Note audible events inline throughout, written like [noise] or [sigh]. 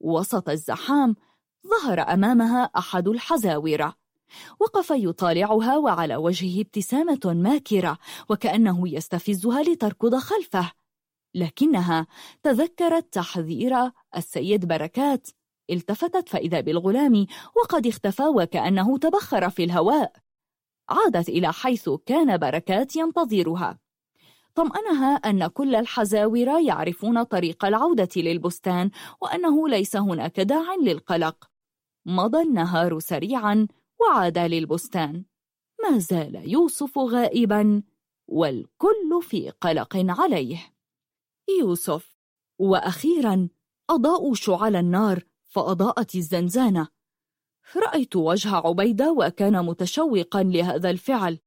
وسط الزحام ظهر أمامها أحد الحزاورة وقف يطالعها وعلى وجهه ابتسامة ماكرة وكأنه يستفزها لتركض خلفه. لكنها تذكرت تحذير السيد بركات. التفتت فإذا بالغلام وقد اختفى وكأنه تبخر في الهواء. عادت إلى حيث كان بركات ينتظرها. طمأنها أن كل الحزاور يعرفون طريق العودة للبستان وأنه ليس هناك داع للقلق. مضى النهار سريعا وعاد للبستان. ما زال يوسف غائبا والكل في قلق عليه. يوسف وأخيرا أضاءوا شعل النار فأضاءت الزنزانة. رأيت وجه عبيدة وكان متشوقا لهذا الفعل.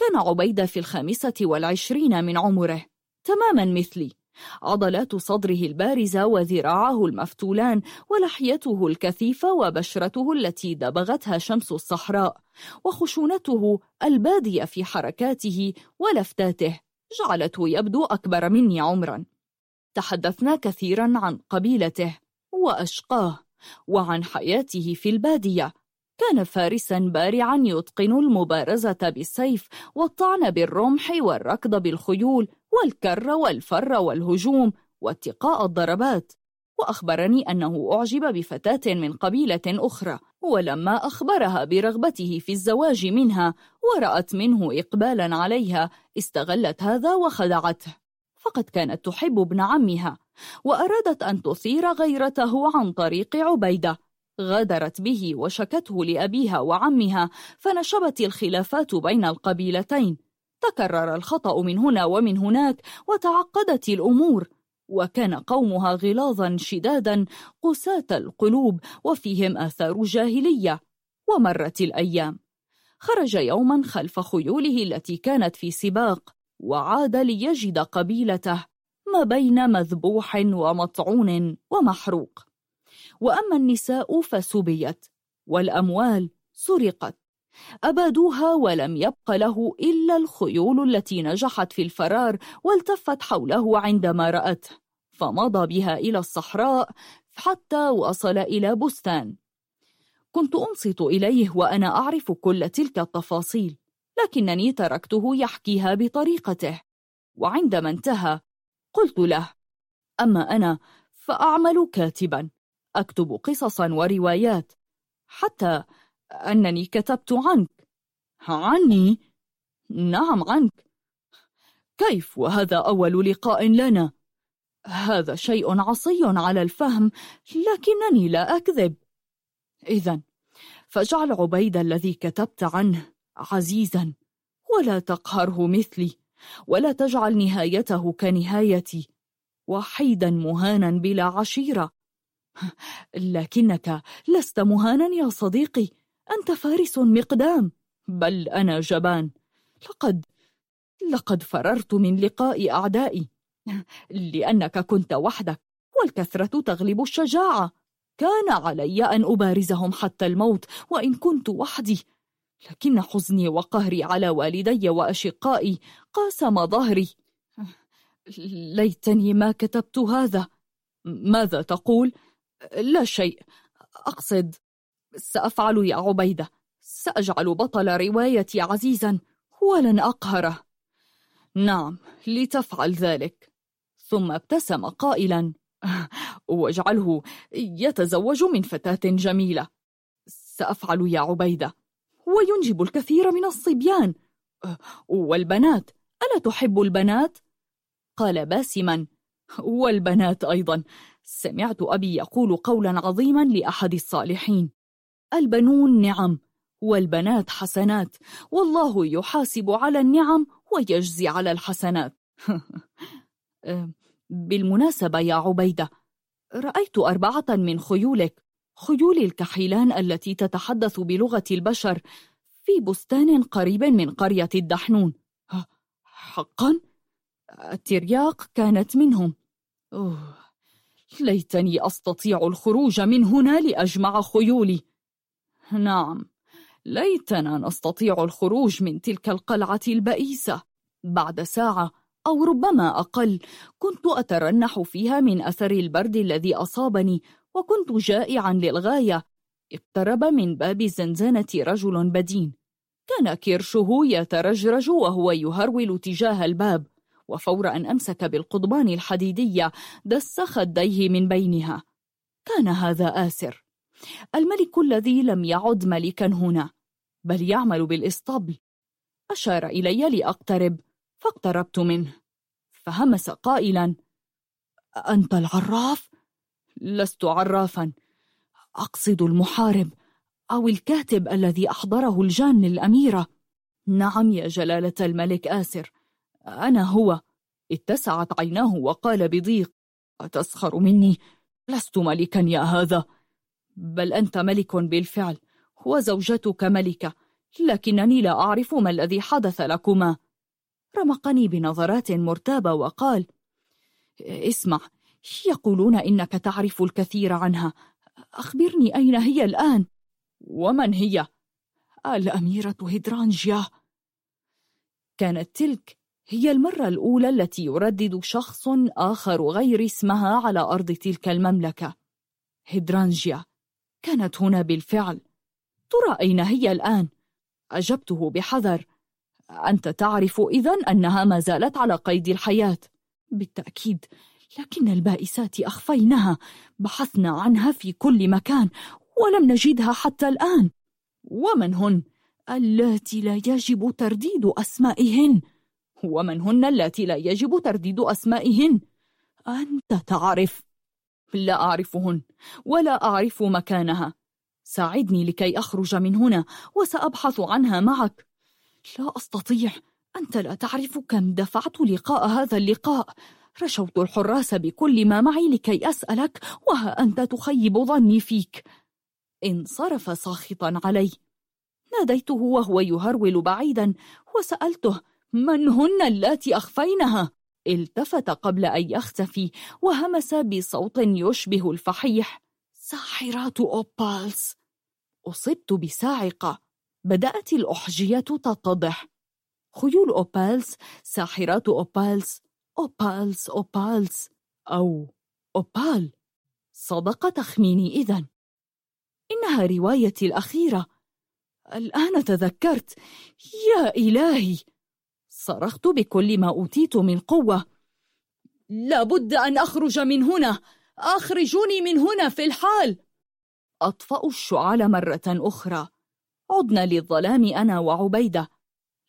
كان عبيدة في الخامسة والعشرين من عمره. تماما مثلي. عضلات صدره البارزة وذراعه المفتولان ولحيته الكثيفة وبشرته التي دبغتها شمس الصحراء. وخشونته البادية في حركاته ولفتاته جعلته يبدو أكبر مني عمرا. تحدثنا كثيرا عن قبيلته. وأشقاه. وعن حياته في البادية. كان فارسا بارعا يتقن المبارزة بالسيف والطعن بالرمح والركض بالخيول والكر والفر والهجوم واتقاء الضربات. وأخبرني أنه أعجب بفتاة من قبيلة أخرى ولما أخبرها برغبته في الزواج منها ورأت منه إقبالا عليها استغلت هذا وخدعته. فقد كانت تحب ابن عمها وأرادت أن تثير غيرته عن طريق عبيدة غادرت به وشكته لأبيها وعمها فنشبت الخلافات بين القبيلتين. تكرر الخطأ من هنا ومن هناك وتعقدت الأمور. وكان قومها غلاظا شدادا قساة القلوب وفيهم آثار جاهلية. ومرت الأيام. خرج يوما خلف خيوله التي كانت في سباق وعاد ليجد قبيلته. ما بين مذبوح ومطعون ومحروق. وأما النساء فسبيت والأموال سرقت. أبادوها ولم يبق له إلا الخيول التي نجحت في الفرار والتفت حوله عندما رأته فمضى بها إلى الصحراء حتى وصل إلى بستان. كنت أنصت إليه وأنا أعرف كل تلك التفاصيل لكنني تركته يحكيها بطريقته. وعندما انتهى قلت له أما أنا فأعمل كاتبا. أكتب قصصا وروايات حتى أنني كتبت عنك. عني؟ نعم عنك. كيف؟ وهذا أول لقاء لنا؟ هذا شيء عصي على الفهم لكنني لا أكذب. إذا فاجعل عبيد الذي كتبت عنه عزيزا ولا تقهره مثلي ولا تجعل نهايته كنهايتي وحيدا مهانا بلا عشيرة. لكنك لست مهانا يا صديقي. أنت فارس مقدام. بل أنا جبان. لقد لقد فررت من لقاء أعدائي. لأنك كنت وحدك والكثرة تغلب الشجاعة. كان علي أن أبارزهم حتى الموت وإن كنت وحدي. لكن حزني وقهري على والدي وأشقائي قاسم ظهري. ليتني ما كتبت هذا. ماذا تقول؟ لا شيء. أقصد سأفعل يا عبيدة. سأجعل بطل روايتي عزيزا. ولن أقهره. نعم لتفعل ذلك. ثم ابتسم قائلا [laughs] واجعله يتزوج من فتاة جميلة. سأفعل يا عبيدة. وينجب الكثير من الصبيان. والبنات ألا تحب البنات؟ قال باسما. والبنات أيضا. سمعت أبي يقول قولا عظيما لأحد الصالحين البنون نعم والبنات حسنات والله يحاسب على النعم ويجزي على الحسنات. [laughs] بالمناسبة يا عبيدة رأيت أربعة من خيولك خيول الكحيلان التي تتحدث بلغة البشر في بستان قريب من قرية الدحنون. [laughs] حقا؟ الترياق كانت منهم. أوه. ليتني أستطيع الخروج من هنا لأجمع خيولي. نعم ليتنا نستطيع الخروج من تلك القلعة البئيسة. بعد ساعة أو ربما أقل كنت أترنح فيها من أثر البرد الذي أصابني وكنت جائعا للغاية. اقترب من باب الزنزانة رجل بدين. كان كرشه يترجرج وهو يهرول تجاه الباب. وفور أن أمسك بالقضبان الحديدية دس خديه من بينها. كان هذا آسر. الملك الذي لم يعد ملكا هنا بل يعمل بالإسطبل. أشار إلي لأقترب فاقتربت منه. فهمس قائلا أنت العراف؟ لست عرافا. أقصد المحارب أو الكاتب الذي أحضره الجان للأميرة نعم يا جلالة الملك آسر. أنا هو. اتسعت عيناه وقال بضيق أتسخر مني؟ لست ملكا يا هذا. بل أنت ملك بالفعل. وزوجتك ملكة. لكنني لا أعرف ما الذي حدث لكما. رمقني بنظرات مرتابة وقال اسمع يقولون إنك تعرف الكثير عنها. أخبرني أين هي الآن؟ ومن هي؟ الأميرة هدرانجيا كانت تلك هي المرة الأولى التي يردد شخص آخر غير اسمها على أرض تلك المملكة. هيدرانجيا. كانت هنا بالفعل. ترى أين هي الآن؟ أجبته بحذر. أنت تعرف إذن أنها ما زالت على قيد الحياة. بالتأكيد. لكن البائسات أخفينها. بحثنا عنها في كل مكان. ولم نجدها حتى الآن. ومن هن؟ اللاتي لا يجب ترديد أسمائهن. ومن هن اللاتي لا يجب ترديد أسمائهن؟ أنت تعرف. لا أعرفهن ولا أعرف مكانها. ساعدني لكي أخرج من هنا وسأبحث عنها معك. لا أستطيع. أنت لا تعرف كم دفعت لقاء هذا اللقاء. رشوت الحراس بكل ما معي لكي أسألك وها أنت تخيب ظني فيك. انصرف ساخطا علي. ناديته وهو يهرول بعيدا وسألته من هن اللاتي أخفينها؟ التفت قبل أن يختفي وهمس بصوت يشبه الفحيح. ساحرات أوبالز أصبت بصاعقة. بدأت الأحجية تتضح. خيول أوبالز ساحرات أوبالز أوبالز أوبالز أو أوبال. صدق تخميني إذا. إنها روايتي الأخيرة. الآن تذكرت. يا إلهي! صرخت بكل ما أوتيت من قوة. لابد أن أخرج من هنا. أخرجوني من هنا في الحال. أطفأ الشعال مرة أخرى. عدنا للظلام أنا وعبيدة.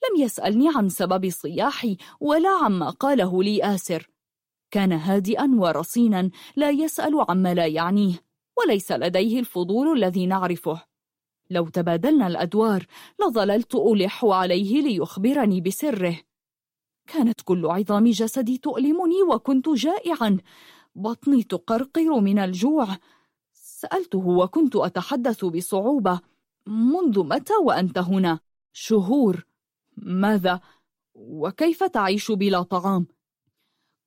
لم يسألني عن سبب صياحي ولا عما قاله لي آسر. كان هادئا ورصينا لا يسأل عما لا يعنيه وليس لديه الفضول الذي نعرفه. لو تبادلنا الأدوار لظللت ألح عليه ليخبرني بسره كانت كل عظام جسدي تؤلمني وكنت جائعا بطني تقرقر من الجوع سألته وكنت أتحدث بصعوبة منذ متى وأنت هنا؟ شهور ماذا؟ وكيف تعيش بلا طعام؟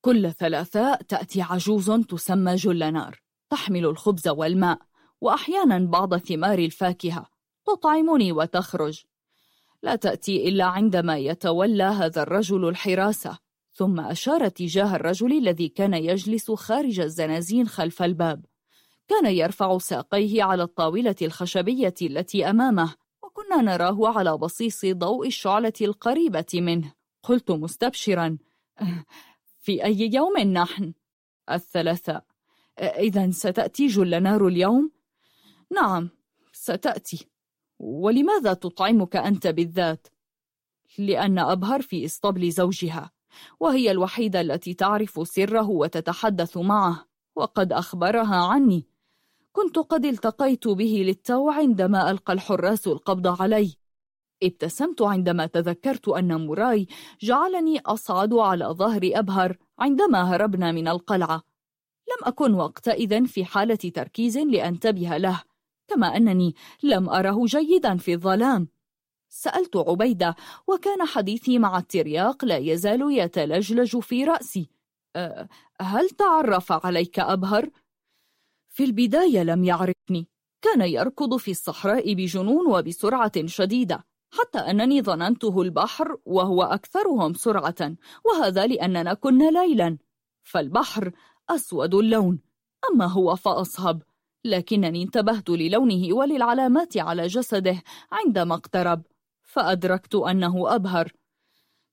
كل ثلاثاء تأتي عجوز تسمى جلنار تحمل الخبز والماء وأحيانا بعض ثمار الفاكهة تطعمني وتخرج. لا تأتي إلا عندما يتولى هذا الرجل الحراسة. ثم أشار تجاه الرجل الذي كان يجلس خارج الزنازين خلف الباب. كان يرفع ساقيه على الطاولة الخشبية التي أمامه وكنا نراه على بصيص ضوء الشعلة القريبة منه. قلت مستبشرا في أي يوم نحن؟ الثلاثاء إذا ستأتي جل نار اليوم؟ نعم ستأتي. ولماذا تطعمك أنت بالذات؟ لأن أبهر في إسطبل زوجها وهي الوحيدة التي تعرف سره وتتحدث معه وقد أخبرها عني. كنت قد التقيت به للتو عندما ألقى الحراس القبض علي. ابتسمت عندما تذكرت أن موراي جعلني أصعد على ظهر أبهر عندما هربنا من القلعة. لم أكن وقتئذ في حالة تركيز لأنتبه له. كما أنني لم أره جيدا في الظلام. سألت عبيدة وكان حديثي مع الترياق لا يزال يتلجلج في رأسي. أه، هل تعرف عليك أبهر؟ في البداية لم يعرفني. كان يركض في الصحراء بجنون وبسرعة شديدة حتى أنني ظننته البحر وهو أكثرهم سرعة وهذا لأننا كنا ليلا. فالبحر أسود اللون أما هو فأصهب. لكنني انتبهت للونه وللعلامات على جسده عندما اقترب فأدركت أنه أبهر.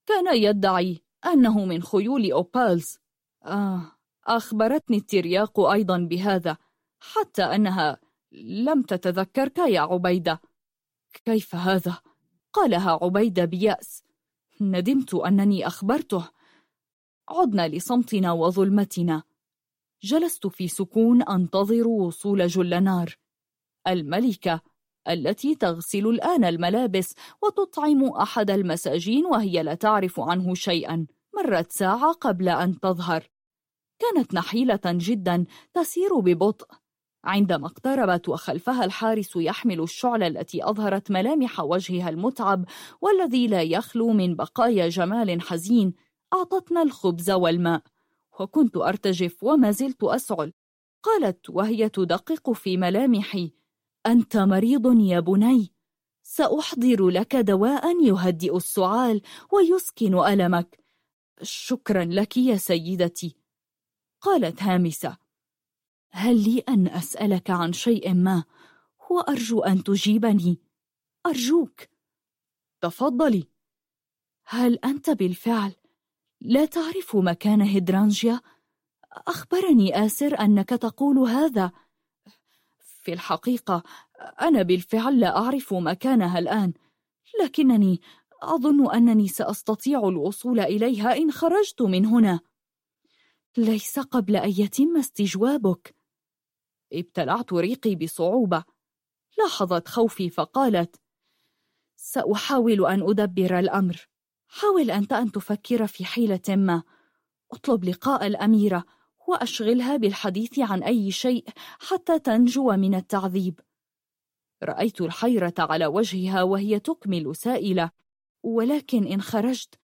كان يدعي أنه من خيول أوبالز. آه أخبرتني الترياق أيضا بهذا حتى أنها لم تتذكرك يا عبيدة. كيف هذا؟ قالها عبيدة بيأس. ندمت أنني أخبرته. عدنا لصمتنا وظلمتنا. جلست في سكون أنتظر وصول جلنار الملكة التي تغسل الآن الملابس وتطعم أحد المساجين وهي لا تعرف عنه شيئا. مرت ساعة قبل أن تظهر. كانت نحيلة جدا تسير ببطء. عندما اقتربت وخلفها الحارس يحمل الشعلة التي أظهرت ملامح وجهها المتعب والذي لا يخلو من بقايا جمال حزين أعطتنا الخبز والماء. وكنت أرتجف وما زلت أسعل. قالت وهي تدقق في ملامحي. أنت مريض يا بني. سأحضر لك دواء يهدئ السعال ويسكن ألمك. شكرا لك يا سيدتي. قالت هامسة. هل لي أن أسألك عن شيء ما؟ وأرجو أن تجيبني. أرجوك. تفضلي. هل أنت بالفعل لا تعرف مكان هيدرانجيا؟ أخبرني آسر أنك تقول هذا. في الحقيقة أنا بالفعل لا أعرف مكانها الآن لكنني أظن أنني سأستطيع الوصول إليها إن خرجت من هنا. ليس قبل أن يتم استجوابك. ابتلعت ريقي بصعوبة. لاحظت خوفي فقالت سأحاول أن أدبر الأمر. حاول أنت أن تفكر في حيلة ما. اطلب لقاء الأميرة وأشغلها بالحديث عن أي شيء حتى تنجو من التعذيب. رأيت الحيرة على وجهها وهي تكمل سائلة. ولكن إن خرجت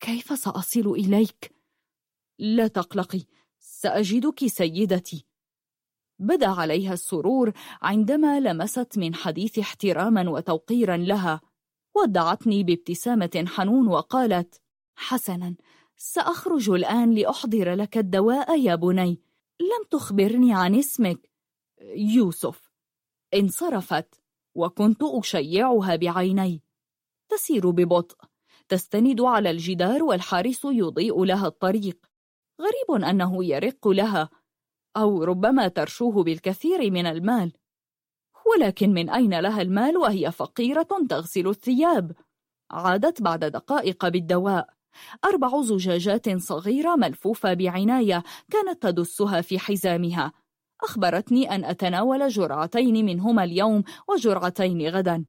كيف سأصل إليك؟ لا تقلقي سأجدك سيدتي. بدأ عليها السرور عندما لمست من حديث احتراما وتوقيرا لها. ودعتني بابتسامة حنون وقالت حسنا سأخرج الآن لأحضر لك الدواء يا بني. لم تخبرني عن اسمك. يوسف. انصرفت وكنت أشيعها بعيني. تسير ببطء. تستند على الجدار والحارس يضيء لها الطريق. غريب أنه يرق لها أو ربما ترشوه بالكثير من المال. ولكن من أين لها المال وهي فقيرة تغسل الثياب؟ عادت بعد دقائق بالدواء. أربع زجاجات صغيرة ملفوفة بعناية كانت تدسها في حزامها. أخبرتني أن أتناول جرعتين منهما اليوم وجرعتين غدا.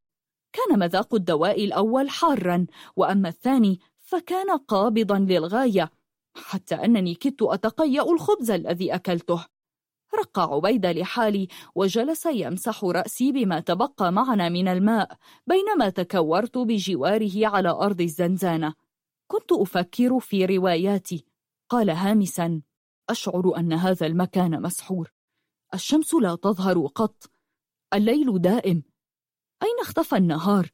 كان مذاق الدواء الأول حارا وأما الثاني فكان قابضا للغاية حتى أنني كدت أتقيأ الخبز الذي أكلته. رق عبيد لحالي وجلس يمسح رأسي بما تبقى معنا من الماء بينما تكورت بجواره على أرض الزنزانة كنت أفكر في رواياتي قال هامسا أشعر أن هذا المكان مسحور الشمس لا تظهر قط الليل دائم أين اختفى النهار؟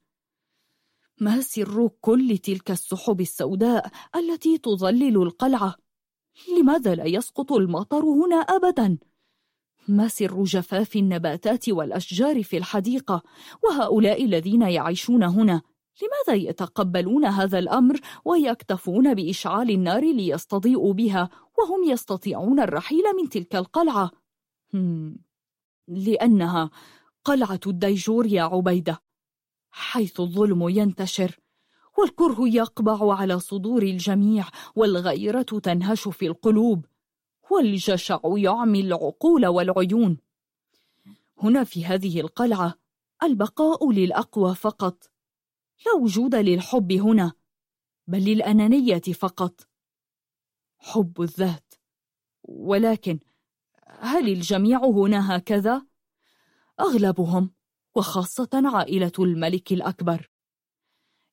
ما سر كل تلك السحب السوداء التي تظلل القلعة؟ لماذا لا يسقط المطر هنا أبداً؟ ما سر جفاف النباتات والأشجار في الحديقة؟ وهؤلاء الذين يعيشون هنا لماذا يتقبلون هذا الأمر ويكتفون بإشعال النار ليستضيئوا بها وهم يستطيعون الرحيل من تلك القلعة؟ لأنها قلعة الديجور يا عبيدة حيث الظلم ينتشر والكره يقبع على صدور الجميع والغيرة تنهش في القلوب. والجشع يعمي العقول والعيون. هنا في هذه القلعة البقاء للأقوى فقط لا وجود للحب هنا بل للأنانية فقط. حب الذات. ولكن هل الجميع هنا هكذا؟ أغلبهم وخاصة عائلة الملك الأكبر.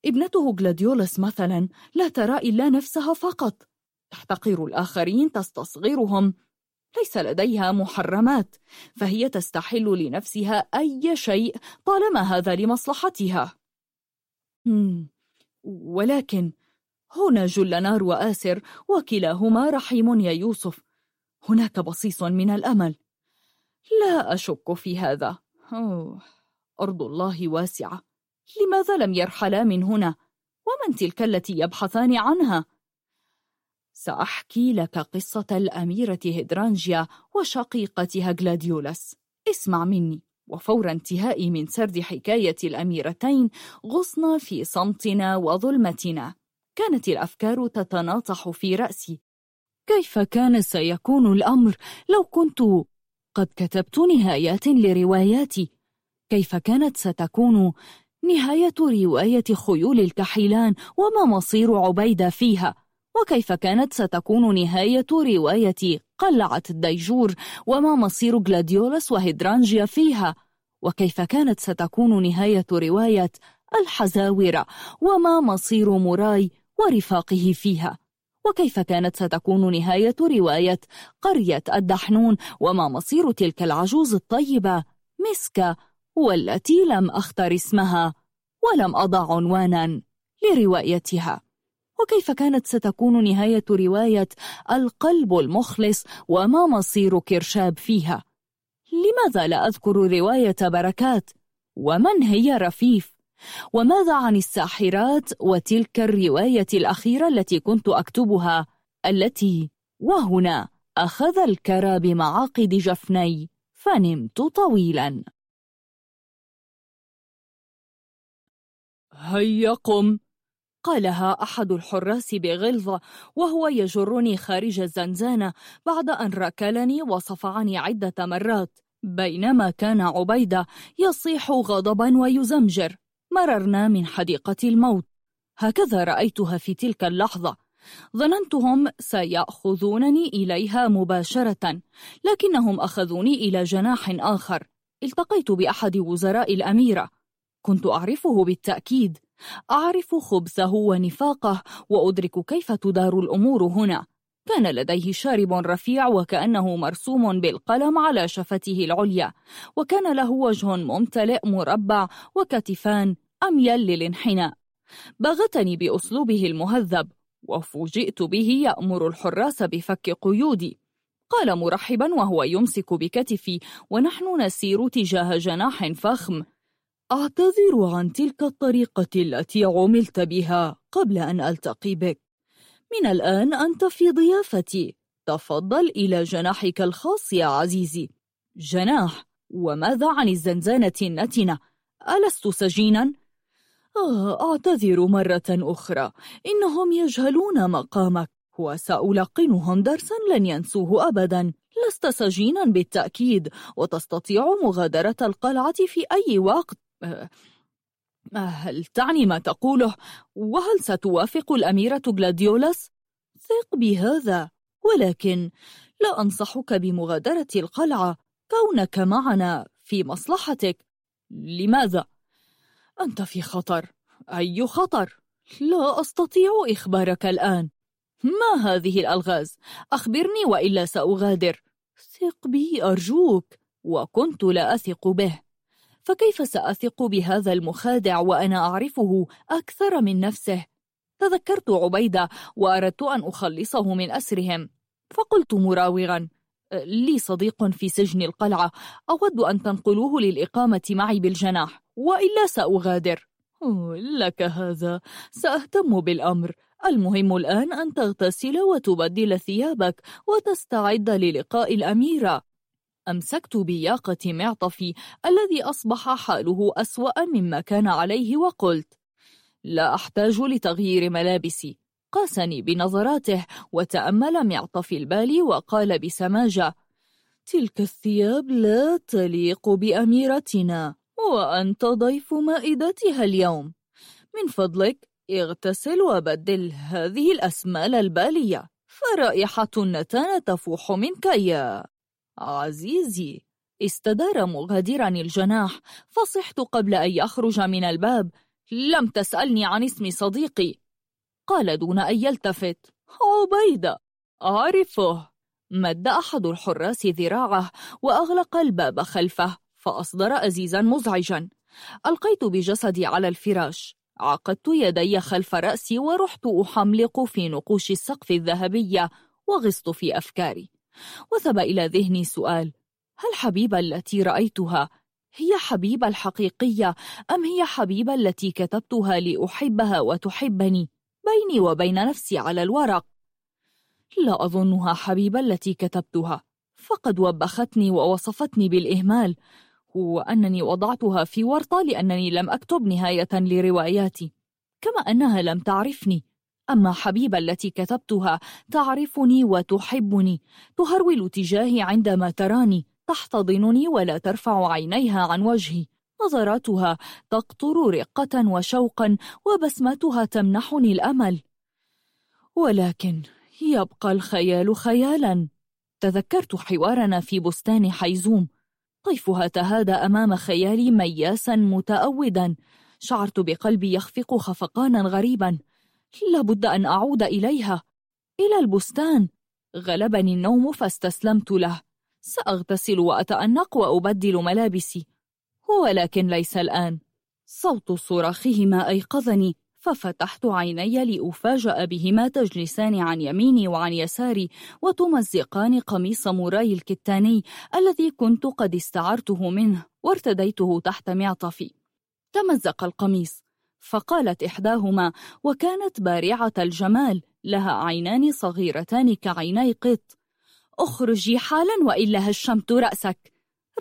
ابنته جلاديولس مثلا لا ترى إلا نفسها فقط. تحتقر الآخرين تستصغرهم ليس لديها محرمات فهي تستحل لنفسها أي شيء طالما هذا لمصلحتها ولكن هنا جلنار وآسر وكلاهما رحيم يا يوسف هناك بصيص من الأمل لا أشك في هذا أوه. أرض الله واسعة لماذا لم يرحلا من هنا؟ ومن تلك التي يبحثان عنها؟ سأحكي لك قصة الأميرة هدرانجيا وشقيقتها غلاديولاس. اسمع مني. وفور انتهائي من سرد حكاية الأميرتين غصنا في صمتنا وظلمتنا. كانت الأفكار تتناطح في رأسي. كيف كان سيكون الأمر؟ لو كنت قد كتبت نهايات لرواياتي. كيف كانت ستكون نهاية رواية خيول الكحيلان؟ وما مصير عبيدة فيها؟ وكيف كانت ستكون نهاية رواية قلعة الديجور وما مصير غلاديولس وهيدرانجيا فيها؟ وكيف كانت ستكون نهاية رواية الحزاورة وما مصير موراي ورفاقه فيها؟ وكيف كانت ستكون نهاية رواية قرية الدحنون وما مصير تلك العجوز الطيبة مسكة والتي لم أختر اسمها ولم أضع عنوانا لروايتها؟ وكيف كانت ستكون نهاية رواية القلب المخلص وما مصير كرشاب فيها؟ لماذا لا أذكر رواية بركات؟ ومن هي رفيف؟ وماذا عن الساحرات وتلك الرواية الأخيرة التي كنت أكتبها التي وهنا أخذ الكرى بمعاقد جفني فنمت طويلا هيا قم قالها أحد الحراس بغلظة وهو يجرني خارج الزنزانة بعد أن ركلني وصفعني عدة مرات. بينما كان عبيدة يصيح غضبا ويزمجر. مررنا من حديقة الموت. هكذا رأيتها في تلك اللحظة. ظننتهم سيأخذونني إليها مباشرة لكنهم أخذوني إلى جناح آخر. التقيت بأحد وزراء الأميرة. كنت أعرفه بالتأكيد. أعرف خبثه ونفاقه وأدرك كيف تدار الأمور هنا. كان لديه شارب رفيع وكأنه مرسوم بالقلم على شفته العليا. وكان له وجه ممتلئ مربع وكتفان أميل للانحناء. بغتني بأسلوبه المهذب وفوجئت به يأمر الحراس بفك قيودي. قال مرحبا وهو يمسك بكتفي ونحن نسير تجاه جناح فخم. أعتذر عن تلك الطريقة التي عملت بها قبل أن ألتقي بك. من الآن أنت في ضيافتي. تفضل إلى جناحك الخاص يا عزيزي. جناح وماذا عن الزنزانة النتنة؟ ألست سجينا؟ آه أعتذر مرة أخرى. إنهم يجهلون مقامك وسألقنهم درسا لن ينسوه أبدا. لست سجينا بالتأكيد وتستطيع مغادرة القلعة في أي وقت. آه، آه، هل تعني ما تقوله؟ وهل ستوافق الأميرة غلاديولاس؟ ثق بهذا ولكن لا أنصحك بمغادرة القلعة كونك معنا في مصلحتك لماذا؟ أنت في خطر أي خطر؟ لا أستطيع إخبارك الآن ما هذه الألغاز؟ أخبرني وإلا سأغادر ثق بي أرجوك وكنت لا أثق به فكيف سأثق بهذا المخادع وأنا أعرفه أكثر من نفسه؟ تذكرت عبيدة وأردت أن أخلصه من أسرهم. فقلت مراوغا لي صديق في سجن القلعة أود أن تنقلوه للإقامة معي بالجناح وإلا سأغادر. لك هذا. سأهتم بالأمر. المهم الآن أن تغتسل وتبدل ثيابك وتستعد للقاء الأميرة. أمسكت بياقة معطفي الذي أصبح حاله أسوأ مما كان عليه وقلت لا أحتاج لتغيير ملابسي. قاسني بنظراته وتأمل معطفي البالي وقال بسماجة تلك الثياب لا تليق بأميرتنا وأنت ضيف مائدتها اليوم. من فضلك اغتسل وبدل هذه الأسمال البالية فرائحة النتانة تفوح منك يا عزيزي استدار مغادرا الجناح. فصحت قبل أن يخرج من الباب. لم تسألني عن اسم صديقي. قال دون أن يلتفت. عبيدة أعرفه. مد أحد الحراس ذراعه وأغلق الباب خلفه فأصدر أزيزا مزعجا. ألقيت بجسدي على الفراش. عقدت يدي خلف رأسي ورحت أحملق في نقوش السقف الذهبية وغصت في أفكاري. وثب إلى ذهني سؤال هل حبيبة التي رأيتها هي حبيبة الحقيقية أم هي حبيبة التي كتبتها لأحبها وتحبني بيني وبين نفسي على الورق؟ لا أظنها حبيبة التي كتبتها فقد وبختني ووصفتني بالإهمال وأنني وضعتها في ورطة لأنني لم أكتب نهاية لرواياتي كما أنها لم تعرفني. أما حبيبة التي كتبتها تعرفني وتحبني تهرول تجاهي عندما تراني تحتضنني ولا ترفع عينيها عن وجهي. نظراتها تقطر رقة وشوقا وبسمتها تمنحني الأمل. ولكن يبقى الخيال خيالا. تذكرت حوارنا في بستان حيزوم. طيفها تهادى أمام خيالي مياسا متأودا. شعرت بقلبي يخفق خفقانا غريبا. لابد أن أعود إليها. إلى البستان. غلبني النوم فاستسلمت له. سأغتسل وأتأنق وأبدل ملابسي. ولكن ليس الآن. صوت صراخهما أيقظني ففتحت عيني لأفاجأ بهما تجلسان عن يميني وعن يساري وتمزقان قميص موراي الكتاني الذي كنت قد استعرته منه وارتديته تحت معطفي. تمزق القميص. فقالت إحداهما وكانت بارعة الجمال لها عينان صغيرتان كعيني قط. أخرجي حالا وإلا هشمت رأسك.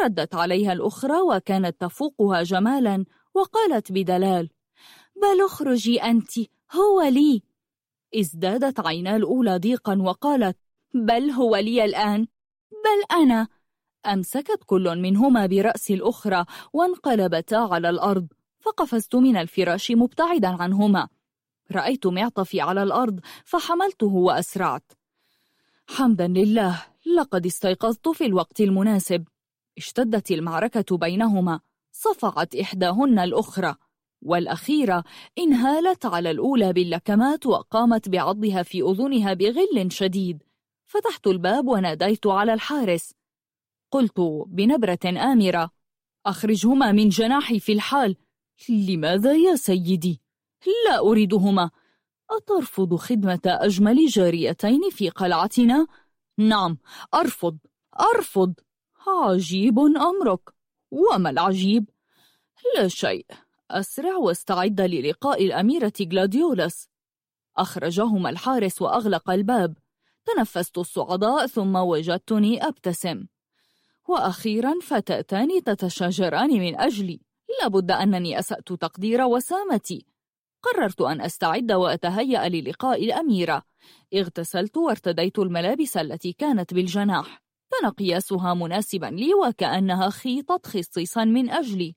ردت عليها الأخرى وكانت تفوقها جمالا وقالت بدلال بل أخرجي أنت هو لي. ازدادت عينا الأولى ضيقا وقالت بل هو لي الآن بل أنا. أمسكت كل منهما برأس الأخرى وانقلبتا على الأرض. فقفزت من الفراش مبتعدا عنهما. رأيت معطفي على الأرض فحملته وأسرعت. حمدا لله لقد استيقظت في الوقت المناسب. اشتدت المعركة بينهما. صفعت إحداهن الأخرى. والأخيرة انهالت على الأولى باللكمات وقامت بعضها في أذنها بغل شديد. فتحت الباب وناديت على الحارس. قلت بنبرة آمرة أخرجهما من جناحي في الحال. لماذا يا سيدي؟ لا أريدهما. أترفض خدمة أجمل جاريتين في قلعتنا؟ نعم أرفض أرفض. عجيب أمرك. وما العجيب؟ لا شيء. أسرع واستعد للقاء الأميرة غلاديولاس أخرجهما الحارس وأغلق الباب. تنفست الصعداء ثم وجدتني أبتسم. وأخيرا فتاتان تتشاجران من أجلي. لابد أنني أسأت تقدير وسامتي. قررت أن أستعد وأتهيأ للقاء الأميرة. اغتسلت وارتديت الملابس التي كانت بالجناح. كان قياسها مناسبا لي وكأنها خيطت خصيصا من أجلي.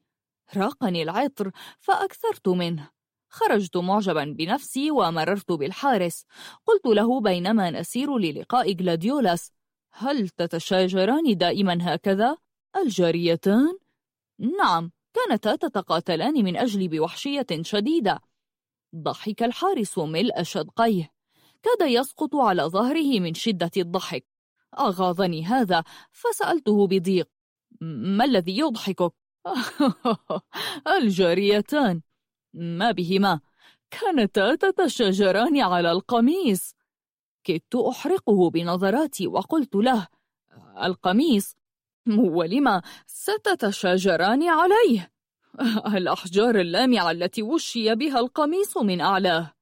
راقني العطر فأكثرت منه. خرجت معجبا بنفسي ومررت بالحارس. قلت له بينما نسير للقاء جلاديولاس. هل تتشاجران دائما هكذا؟ الجاريتان؟ نعم. كانتا تتقاتلان من أجل بوحشية شديدة. ضحك الحارس ملء شدقيه كاد يسقط على ظهره من شدة الضحك. أغاظني هذا فسألته بضيق. ما الذي يضحكك؟ [laughs] الجاريتان. ما بهما. كانتا تتشاجران على القميص. كدت أحرقه بنظراتي وقلت له القميص ولم ستتشاجران شجران عليه. [laughs] الأحجار اللامعة التي وشي بها القميص من أعلاه.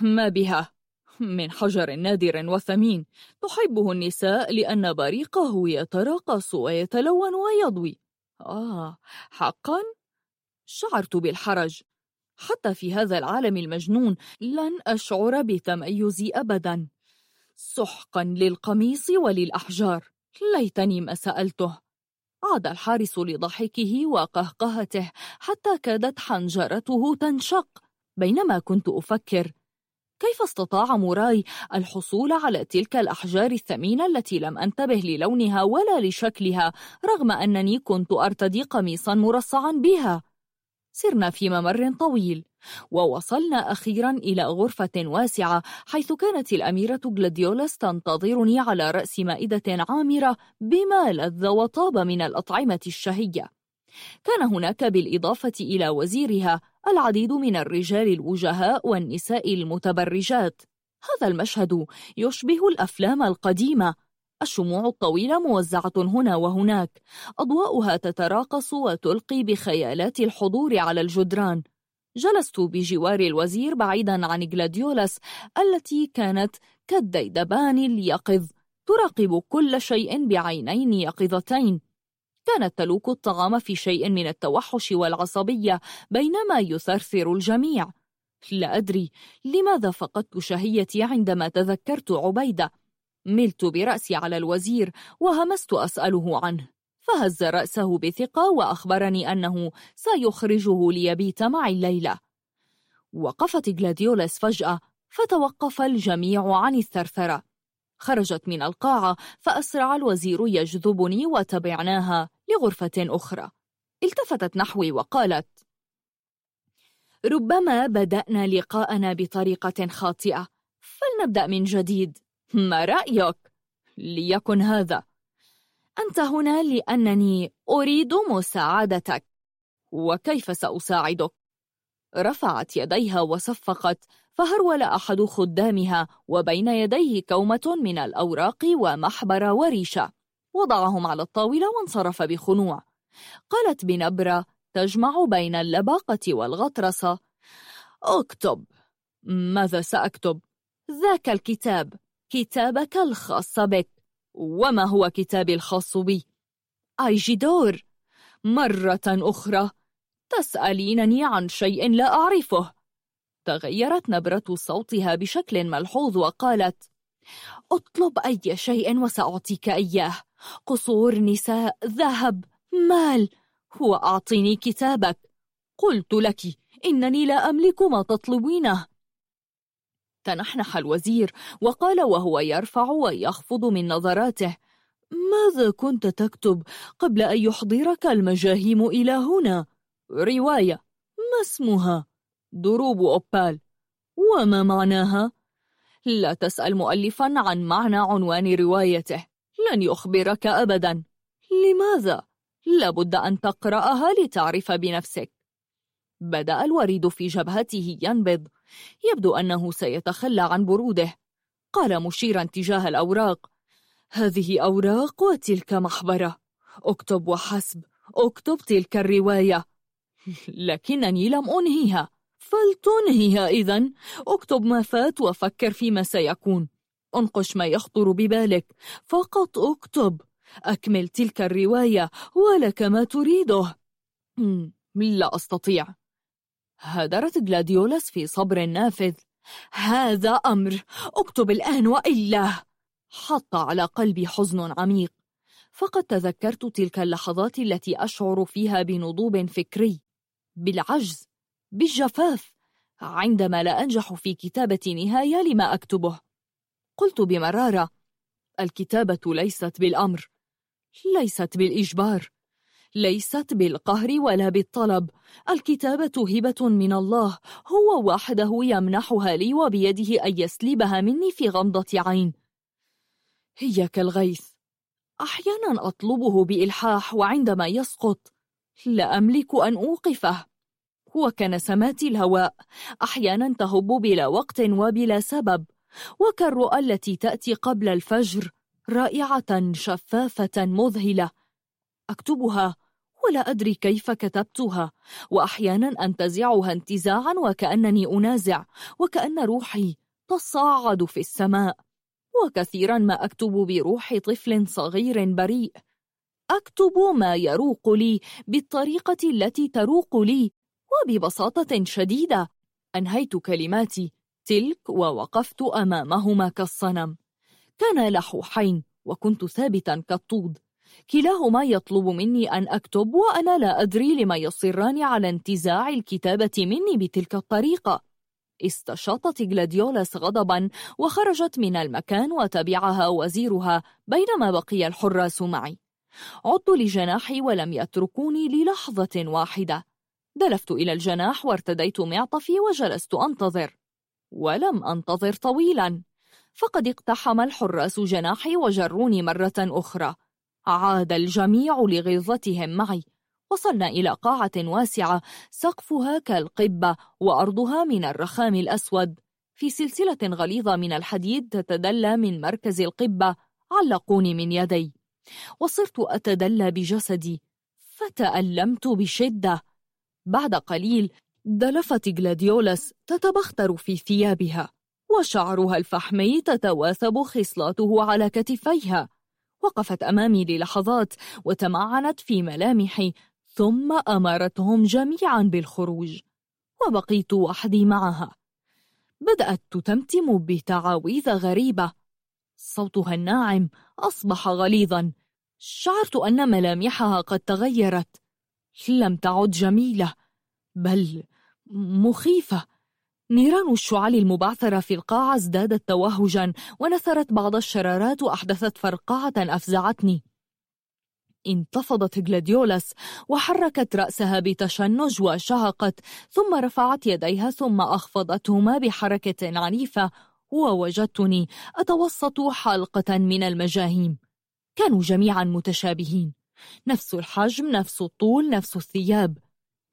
ما بها؟ من حجر نادر وثمين. تحبه النساء لأن بريقه يتراقص ويتلون ويضوي. آه حقا؟ شعرت بالحرج. حتى في هذا العالم المجنون لن أشعر بتميزي أبدا. سحقا للقميص وللأحجار. ليتني ما سألته. عاد الحارس لضحكه وقهقهته حتى كادت حنجرته تنشق بينما كنت أفكر كيف استطاع موراي الحصول على تلك الأحجار الثمينة التي لم أنتبه للونها ولا لشكلها رغم أنني كنت أرتدي قميصا مرصعا بها؟ سرنا في ممر طويل. ووصلنا أخيرا إلى غرفة واسعة حيث كانت الأميرة غلاديولاس تنتظرني على رأس مائدة عامرة بما لذ وطاب من الأطعمة الشهية. كان هناك بالإضافة إلى وزيرها العديد من الرجال الوجهاء والنساء المتبرجات. هذا المشهد يشبه الأفلام القديمة. الشموع الطويلة موزعة هنا وهناك. أضواؤها تتراقص وتلقي بخيالات الحضور على الجدران. جلست بجوار الوزير بعيدا عن غلاديولاس التي كانت كالديدبان اليقظ تراقب كل شيء بعينين يقظتين. كانت تلوك الطعام في شيء من التوحش والعصبية بينما يثرثر الجميع. لا أدري لماذا فقدت شهيتي عندما تذكرت عبيدة. ملت برأسي على الوزير وهمست أسأله عنه. فهز رأسه بثقة وأخبرني أنه سيخرجه ليبيت معي الليلة. وقفت غلاديولاس فجأة فتوقف الجميع عن الثرثرة. خرجت من القاعة فأسرع الوزير يجذبني وتبعناها لغرفة أخرى. التفتت نحوي وقالت ربما بدأنا لقاءنا بطريقة خاطئة فلنبدأ من جديد. ما رأيك؟ ليكن هذا. أنت هنا لأنني أريد مساعدتك. وكيف سأساعدك؟ رفعت يديها وصفقت فهرول أحد خدامها وبين يديه كومة من الأوراق ومحبرة وريشة. وضعهم على الطاولة وانصرف بخنوع. قالت بنبرة تجمع بين اللباقة والغطرسة. اكتب. ماذا سأكتب؟ ذاك الكتاب. كتابك الخاص بك. وما هو كتابي الخاص بي؟ أيجيدور مرة أخرى. تسألينني عن شيء لا أعرفه. تغيرت نبرة صوتها بشكل ملحوظ وقالت اطلب أي شيء وسأعطيك إياه. قصور نساء ذهب مال. وأعطني كتابك. قلت لك إنني لا أملك ما تطلبينه. تنحنح الوزير وقال وهو يرفع ويخفض من نظراته ماذا كنت تكتب قبل أن يحضرك المجاهيم إلى هنا؟ رواية ما اسمها؟ دروب أوبال وما معناها؟ لا تسأل مؤلفا عن معنى عنوان روايته لن يخبرك أبدا لماذا؟ لابد أن تقرأها لتعرف بنفسك بدأ الوريد في جبهته ينبض يبدو أنه سيتخلى عن بروده. قال مشيرا تجاه الأوراق. هذه أوراق وتلك محبرة. أكتب وحسب. أكتب تلك الرواية. [laughs] لكنني لم أنهيها. فلتنهيها إذن. أكتب ما فات وفكر فيما سيكون. انقش ما يخطر ببالك. فقط اكتب. أكمل تلك الرواية ولك ما تريده. [laughs] لا أستطيع. هدرت جلاديولاس في صبر نافذ هذا أمر أكتب الآن وإلا. حط على قلبي حزن عميق. فقد تذكرت تلك اللحظات التي أشعر فيها بنضوب فكري. بالعجز بالجفاف عندما لا أنجح في كتابة نهاية لما أكتبه. قلت بمرارة الكتابة ليست بالأمر ليست بالإجبار. ليست بالقهر ولا بالطلب. الكتابة هبة من الله. هو وحده يمنحها لي وبيده أن يسلبها مني في غمضة عين. هي كالغيث. أحيانا أطلبه بإلحاح وعندما يسقط. لا أملك أن أوقفه. وكنسمات الهواء. أحيانا تهب بلا وقت وبلا سبب. وكالرؤى التي تأتي قبل الفجر. رائعة شفافة مذهلة. أكتبها ولا أدري كيف كتبتها. وأحيانا أنتزعها انتزاعا وكأنني أنازع وكأن روحي تصاعد في السماء. وكثيرا ما أكتب بروح طفل صغير بريء. أكتب ما يروق لي بالطريقة التي تروق لي وببساطة شديدة أنهيت كلماتي تلك ووقفت أمامهما كالصنم. كان لحوحين وكنت ثابتا كالطود. كلاهما يطلب مني أن أكتب وأنا لا أدري لما يصران على انتزاع الكتابة مني بتلك الطريقة. استشاطت غلاديولاس غضبا وخرجت من المكان وتبعها وزيرها بينما بقي الحراس معي. عدت لجناحي ولم يتركوني للحظة واحدة. دلفت إلى الجناح وارتديت معطفي وجلست أنتظر. ولم أنتظر طويلا. فقد اقتحم الحراس جناحي وجروني مرة أخرى. عاد الجميع لغيظتهم معي. وصلنا إلى قاعة واسعة سقفها كالقبة وأرضها من الرخام الأسود. في سلسلة غليظة من الحديد تتدلى من مركز القبة علقوني من يدي. وصرت أتدلى بجسدي. فتألمت بشدة. بعد قليل دلفت جلاديولاس تتبختر في ثيابها وشعرها الفحمي تتواثب خصلاته على كتفيها. وقفت أمامي للحظات وتمعنت في ملامحي ثم أمرتهم جميعا بالخروج وبقيت وحدي معها. بدأت تتمتم بتعاويذ غريبة. صوتها الناعم أصبح غليظا. شعرت أن ملامحها قد تغيرت. لم تعد جميلة بل مخيفة. نيران الشعال المبعثرة في القاعة ازدادت توهجا ونثرت بعض الشرارات وأحدثت فرقعة أفزعتني. انتفضت غلاديولاس وحركت رأسها بتشنج وشهقت ثم رفعت يديها ثم أخفضتهما بحركة عنيفة. ووجدتني أتوسط حلقة من المجاهيم. كانوا جميعا متشابهين. نفس الحجم نفس الطول نفس الثياب.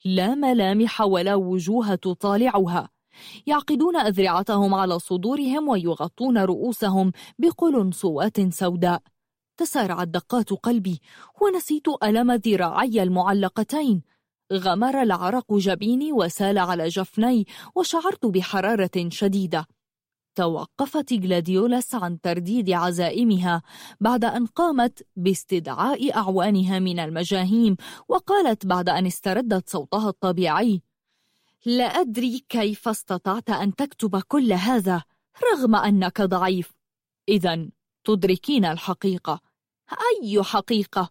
لا ملامح ولا وجوه تطالعها. يعقدون أذرعتهم على صدورهم ويغطون رؤوسهم بقلنسوات سوداء. تسارعت دقات قلبي ونسيت ألم ذراعي المعلقتين. غمر العرق جبيني وسال على جفني وشعرت بحرارة شديدة. توقفت غلاديولاس عن ترديد عزائمها بعد أن قامت باستدعاء أعوانها من المجاهيم وقالت بعد أن استردت صوتها الطبيعي لا أدري كيف استطعت أن تكتب كل هذا رغم أنك ضعيف. إذا تدركين الحقيقة. أي حقيقة؟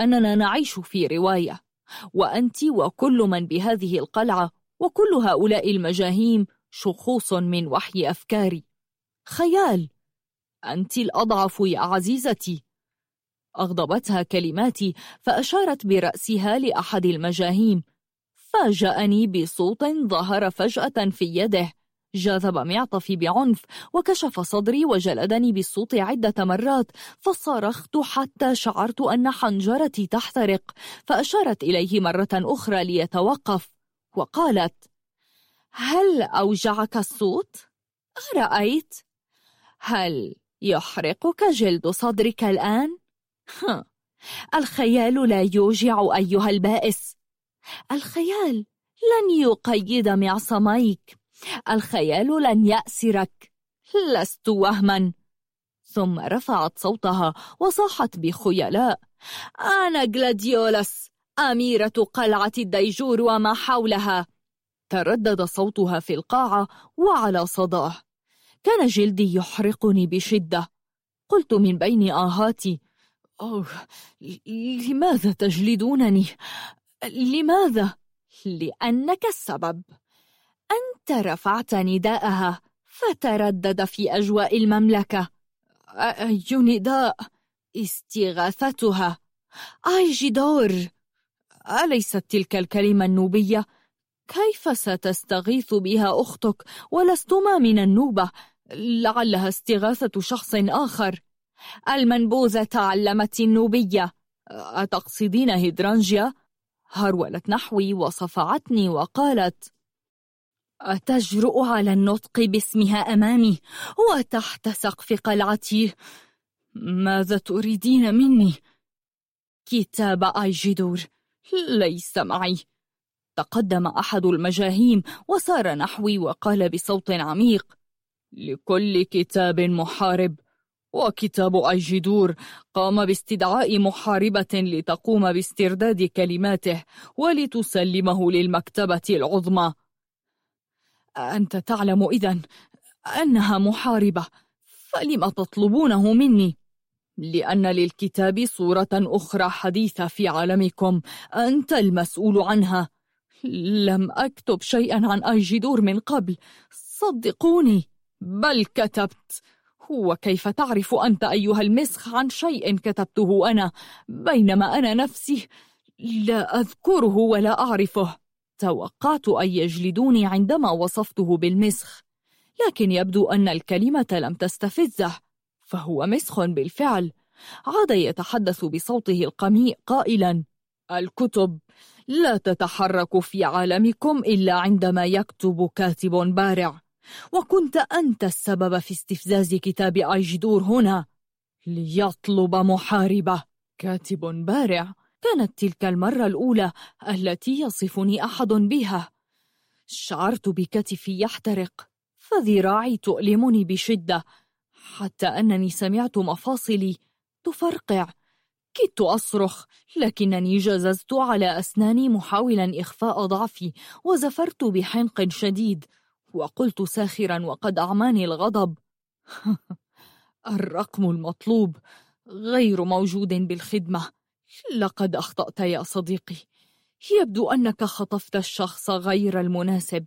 أننا نعيش في رواية. وأنت وكل من بهذه القلعة وكل هؤلاء المجاهيم شخوص من وحي أفكاري. خيال! أنت الأضعف يا عزيزتي. أغضبتها كلماتي فأشارت برأسها لأحد المجاهيم. فاجأني بصوت ظهر فجأة في يده جاذب معطفي بعنف وكشف صدري وجلدني بالصوت عدة مرات فصرخت حتى شعرت أن حنجرتي تحترق فأشارت إليه مرة أخرى ليتوقف وقالت هل أوجعك الصوت؟ أرأيت؟ هل يحرقك جلد صدرك الآن؟ [laughs] الخيال لا يوجع أيها البائس الخيال لن يقيد معصميك الخيال لن يأسرك. لست وهما. ثم رفعت صوتها وصاحت بخيلاء. أنا جلاديولس أميرة قلعة الديجور وما حولها. تردد صوتها في القاعة وعلى صداه. كان جلدي يحرقني بشدة. قلت من بين آهاتي أوه لماذا تجلدونني؟ لماذا؟ لأنك السبب. أنت رفعت نداءها فتردد في أجواء المملكة. أي نداء؟ استغاثتها. أي دور؟ أليست تلك الكلمة النوبية؟ كيف ستستغيث بها أختك ولستما من النوبة؟ لعلها استغاثة شخص آخر. المنبوذة علمت النوبية. أتقصدين هيدرانجيا؟ هرولت نحوي وصفعتني وقالت أتجرؤ على النطق باسمها أمامي وتحت سقف قلعتي؟ ماذا تريدين مني؟ كتاب أيجيدور ليس معي. تقدم أحد المجاهيم وصار نحوي وقال بصوت عميق لكل كتاب محارب. وكتاب أيجدور قام باستدعاء محاربة لتقوم باسترداد كلماته ولتسلمه للمكتبة العظمى. أنت تعلم إذن أنها محاربة فلم تطلبونه مني؟ لأن للكتاب صورة أخرى حديثة في عالمكم أنت المسؤول عنها. لم أكتب شيئا عن أيجدور من قبل صدقوني بل كتبت. وكيف تعرف أنت أيها المسخ عن شيء كتبته أنا بينما أنا نفسي لا أذكره ولا أعرفه توقعت أن يجلدوني عندما وصفته بالمسخ لكن يبدو أن الكلمة لم تستفزه فهو مسخ بالفعل. عاد يتحدث بصوته القميء قائلا الكتب لا تتحرك في عالمكم إلا عندما يكتب كاتب بارع. وكنت أنت السبب في استفزاز كتاب أيجدور هنا ليطلب محاربة. كاتب بارع. كانت تلك المرة الأولى التي يصفني أحد بها. شعرت بكتفي يحترق فذراعي تؤلمني بشدة. حتى أنني سمعت مفاصلي تفرقع. كدت أصرخ لكنني جززت على أسناني محاولا إخفاء ضعفي وزفرت بحنق شديد. وقلت ساخرا وقد أعماني الغضب. [laughs] الرقم المطلوب غير موجود بالخدمة. لقد أخطأت يا صديقي. يبدو أنك خطفت الشخص غير المناسب.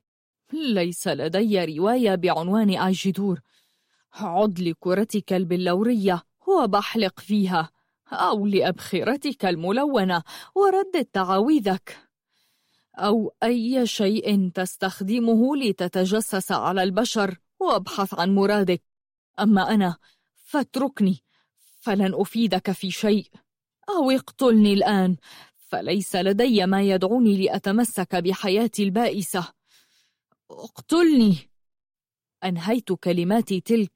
ليس لدي رواية بعنوان آجدور عد لكرتك البلورية وبحلق فيها أو لأبخرتك الملونة وردد تعاويذك أو أي شيء تستخدمه لتتجسس على البشر وابحث عن مرادك. أما أنا فاتركني فلن أفيدك في شيء. أو اقتلني الآن فليس لدي ما يدعوني لأتمسك بحياتي البائسة. اقتلني. أنهيت كلماتي تلك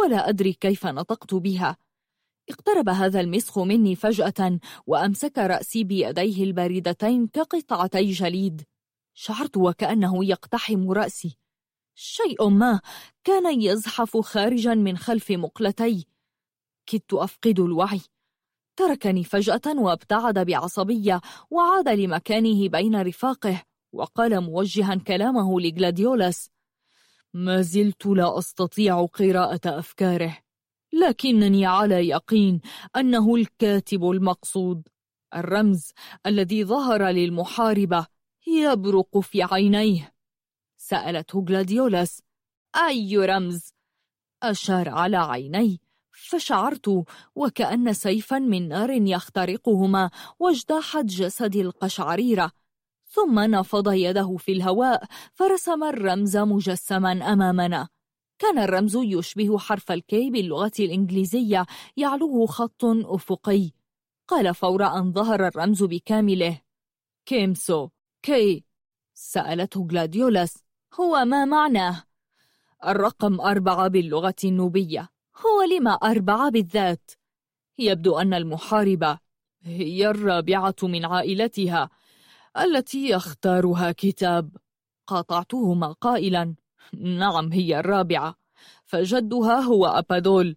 ولا أدري كيف نطقت بها. اقترب هذا المسخ مني فجأة وأمسك رأسي بيديه الباردتين كقطعتي جليد. شعرت وكأنه يقتحم رأسي. شيء ما كان يزحف خارجا من خلف مقلتي. كدت أفقد الوعي. تركني فجأة وابتعد بعصبية وعاد لمكانه بين رفاقه وقال موجها كلامه لجلاديولاس ما زلت لا أستطيع قراءة أفكاره. لكنني على يقين أنه الكاتب المقصود الرمز الذي ظهر للمحاربة يبرق في عينيه. سألته جلاديولاس أي رمز؟ أشار على عيني فشعرت وكأن سيفا من نار يخترقهما واجتاحت جسد القشعريرة. ثم نفض يده في الهواء فرسم الرمز مجسما أمامنا. كان الرمز يشبه حرف ال K باللغة الإنجليزية يعلوه خط أفقي. قال فور أن ظهر الرمز بكامله. كيمسو. كي. سألته غلاديولاس. وما معناه؟ الرقم أربعة باللغة النوبية. ولما أربعة بالذات؟ يبدو أن المحاربة هي الرابعة من عائلتها التي يختارها كتاب. قاطعتهما قائلا. نعم هي الرابعة. فجدها هو أبادول.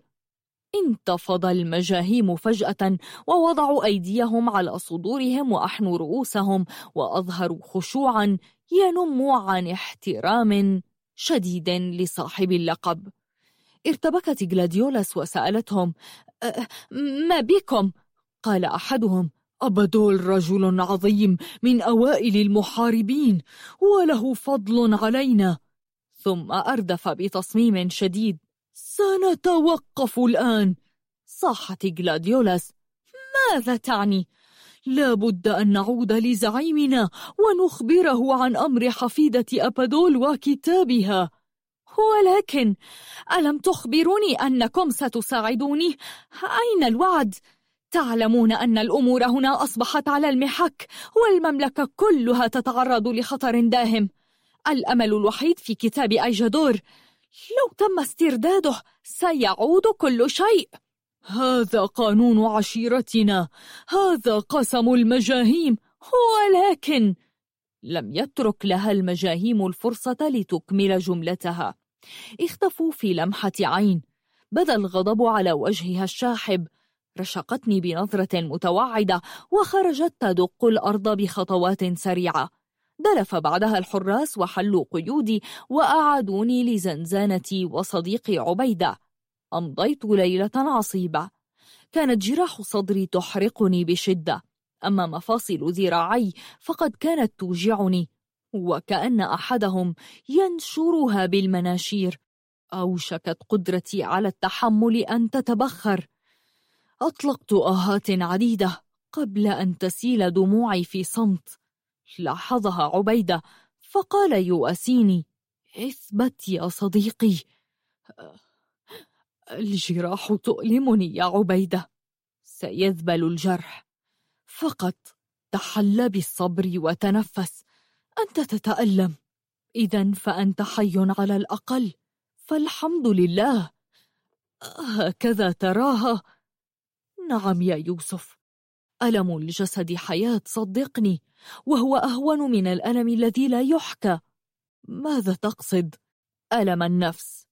انتفض المجاهيم فجأة ووضعوا أيديهم على صدورهم وأحنوا رؤوسهم وأظهروا خشوعا ينم عن احترام شديد لصاحب اللقب. ارتبكت جلاديولاس وسألتهم ما بكم؟ قال أحدهم أبدول رجل عظيم من أوائل المحاربين وله فضل علينا. ثم أردف بتصميم شديد سنتوقف الآن صاحت غلاديولاس ماذا تعني؟ لابد أن نعود لزعيمنا ونخبره عن أمر حفيدة أبادول وكتابها ولكن ألم تخبروني أنكم ستساعدوني؟ أين الوعد؟ تعلمون أن الأمور هنا أصبحت على المحك والمملكة كلها تتعرض لخطر داهم الأمل الوحيد في كتاب أيجادور. لو تم استرداده سيعود كل شيء. هذا قانون عشيرتنا. هذا قسم المجاهيم. ولكن لم يترك لها المجاهيم الفرصة لتكمل جملتها. اختفوا في لمحة عين. بدا الغضب على وجهها الشاحب. رشقتني بنظرة متوعدة وخرجت تدق الأرض بخطوات سريعة. درف بعدها الحراس وحلوا قيودي وأعادوني لزنزانتي وصديقي عبيدة. أمضيت ليلة عصيبة. كانت جراح صدري تحرقني بشدة. أما مفاصل ذراعي فقد كانت توجعني. وكأن أحدهم ينشرها بالمناشير. أوشكت قدرتي على التحمل أن تتبخر. أطلقت آهات عديدة قبل أن تسيل دموعي في صمت. لاحظها عبيدة فقال يؤاسيني إثبت يا صديقي. الجراح تؤلمني يا عبيدة. سيذبل الجرح. فقط تحل بالصبر وتنفس أنت تتألم. إذا فأنت حي على الأقل فالحمد لله. هكذا تراها. نعم يا يوسف. ألم الجسد حياة صدقني وهو أهون من الألم الذي لا يحكى. ماذا تقصد؟ ألم النفس.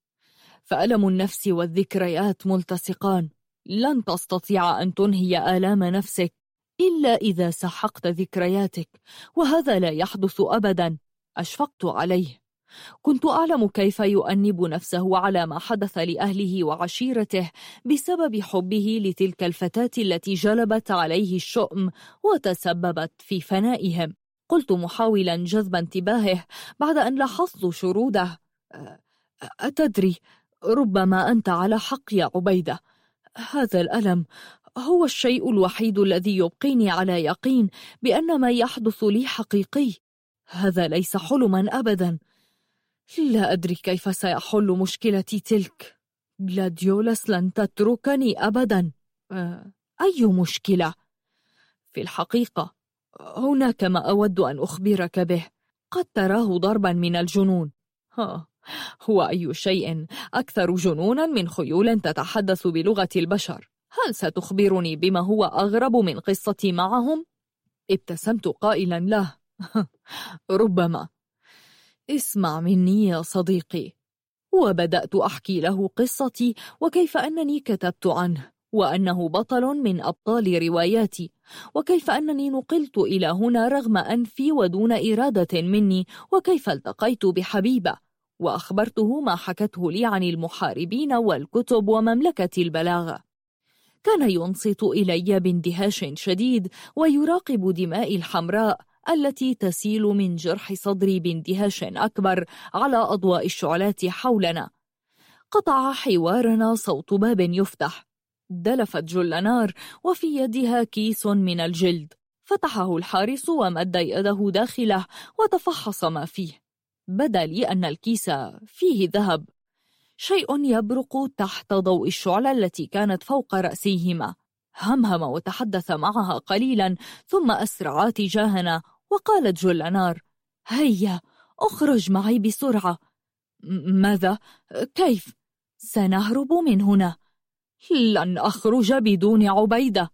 فألم النفس والذكريات ملتصقان. لن تستطيع أن تنهي آلام نفسك إلا إذا سحقت ذكرياتك وهذا لا يحدث أبدا. أشفقت عليه. كنت أعلم كيف يؤنب نفسه على ما حدث لأهله وعشيرته بسبب حبه لتلك الفتاة التي جلبت عليه الشؤم وتسببت في فنائهم. قلت محاولا جذب انتباهه بعد أن لاحظت شروده. أتدري ربما أنت على حق يا عبيدة هذا الألم هو الشيء الوحيد الذي يبقيني على يقين بأن ما يحدث لي حقيقي هذا ليس حلما أبداً لا أدري كيف سيحل مشكلتي تلك. جلاديولاس لن تتركني أبدا. آه، أي مشكلة؟ في الحقيقة هناك ما أود أن أخبرك به. قد تراه ضربا من الجنون. ها هو أي شيء؟ أكثر جنونا من خيول تتحدث بلغة البشر. هل ستخبرني بما هو أغرب من قصتي معهم؟ ابتسمت قائلا له. [laughs] ربما. اسمع مني يا صديقي. وبدأت أحكي له قصتي وكيف أنني كتبت عنه وأنه بطل من أبطال رواياتي وكيف أنني نقلت إلى هنا رغم أنفي ودون إرادة مني وكيف التقيت بحبيبة وأخبرته ما حكته لي عن المحاربين والكتب ومملكة البلاغة. كان ينصت إلي باندهاش شديد ويراقب دماء الحمراء التي تسيل من جرح صدري باندهاش أكبر على أضواء الشعلات حولنا. قطع حوارنا صوت باب يفتح. دلفت جلنار وفي يدها كيس من الجلد. فتحه الحارس ومد يده داخله وتفحص ما فيه. بدا لي أن الكيس فيه ذهب. شيء يبرق تحت ضوء الشعلة التي كانت فوق رأسيهما. همهم وتحدث معها قليلا ثم أسرعا تجاهنا وقالت جولانار هيا أخرج معي بسرعة ماذا؟ كيف؟ سنهرب من هنا لن أخرج بدون عبيدة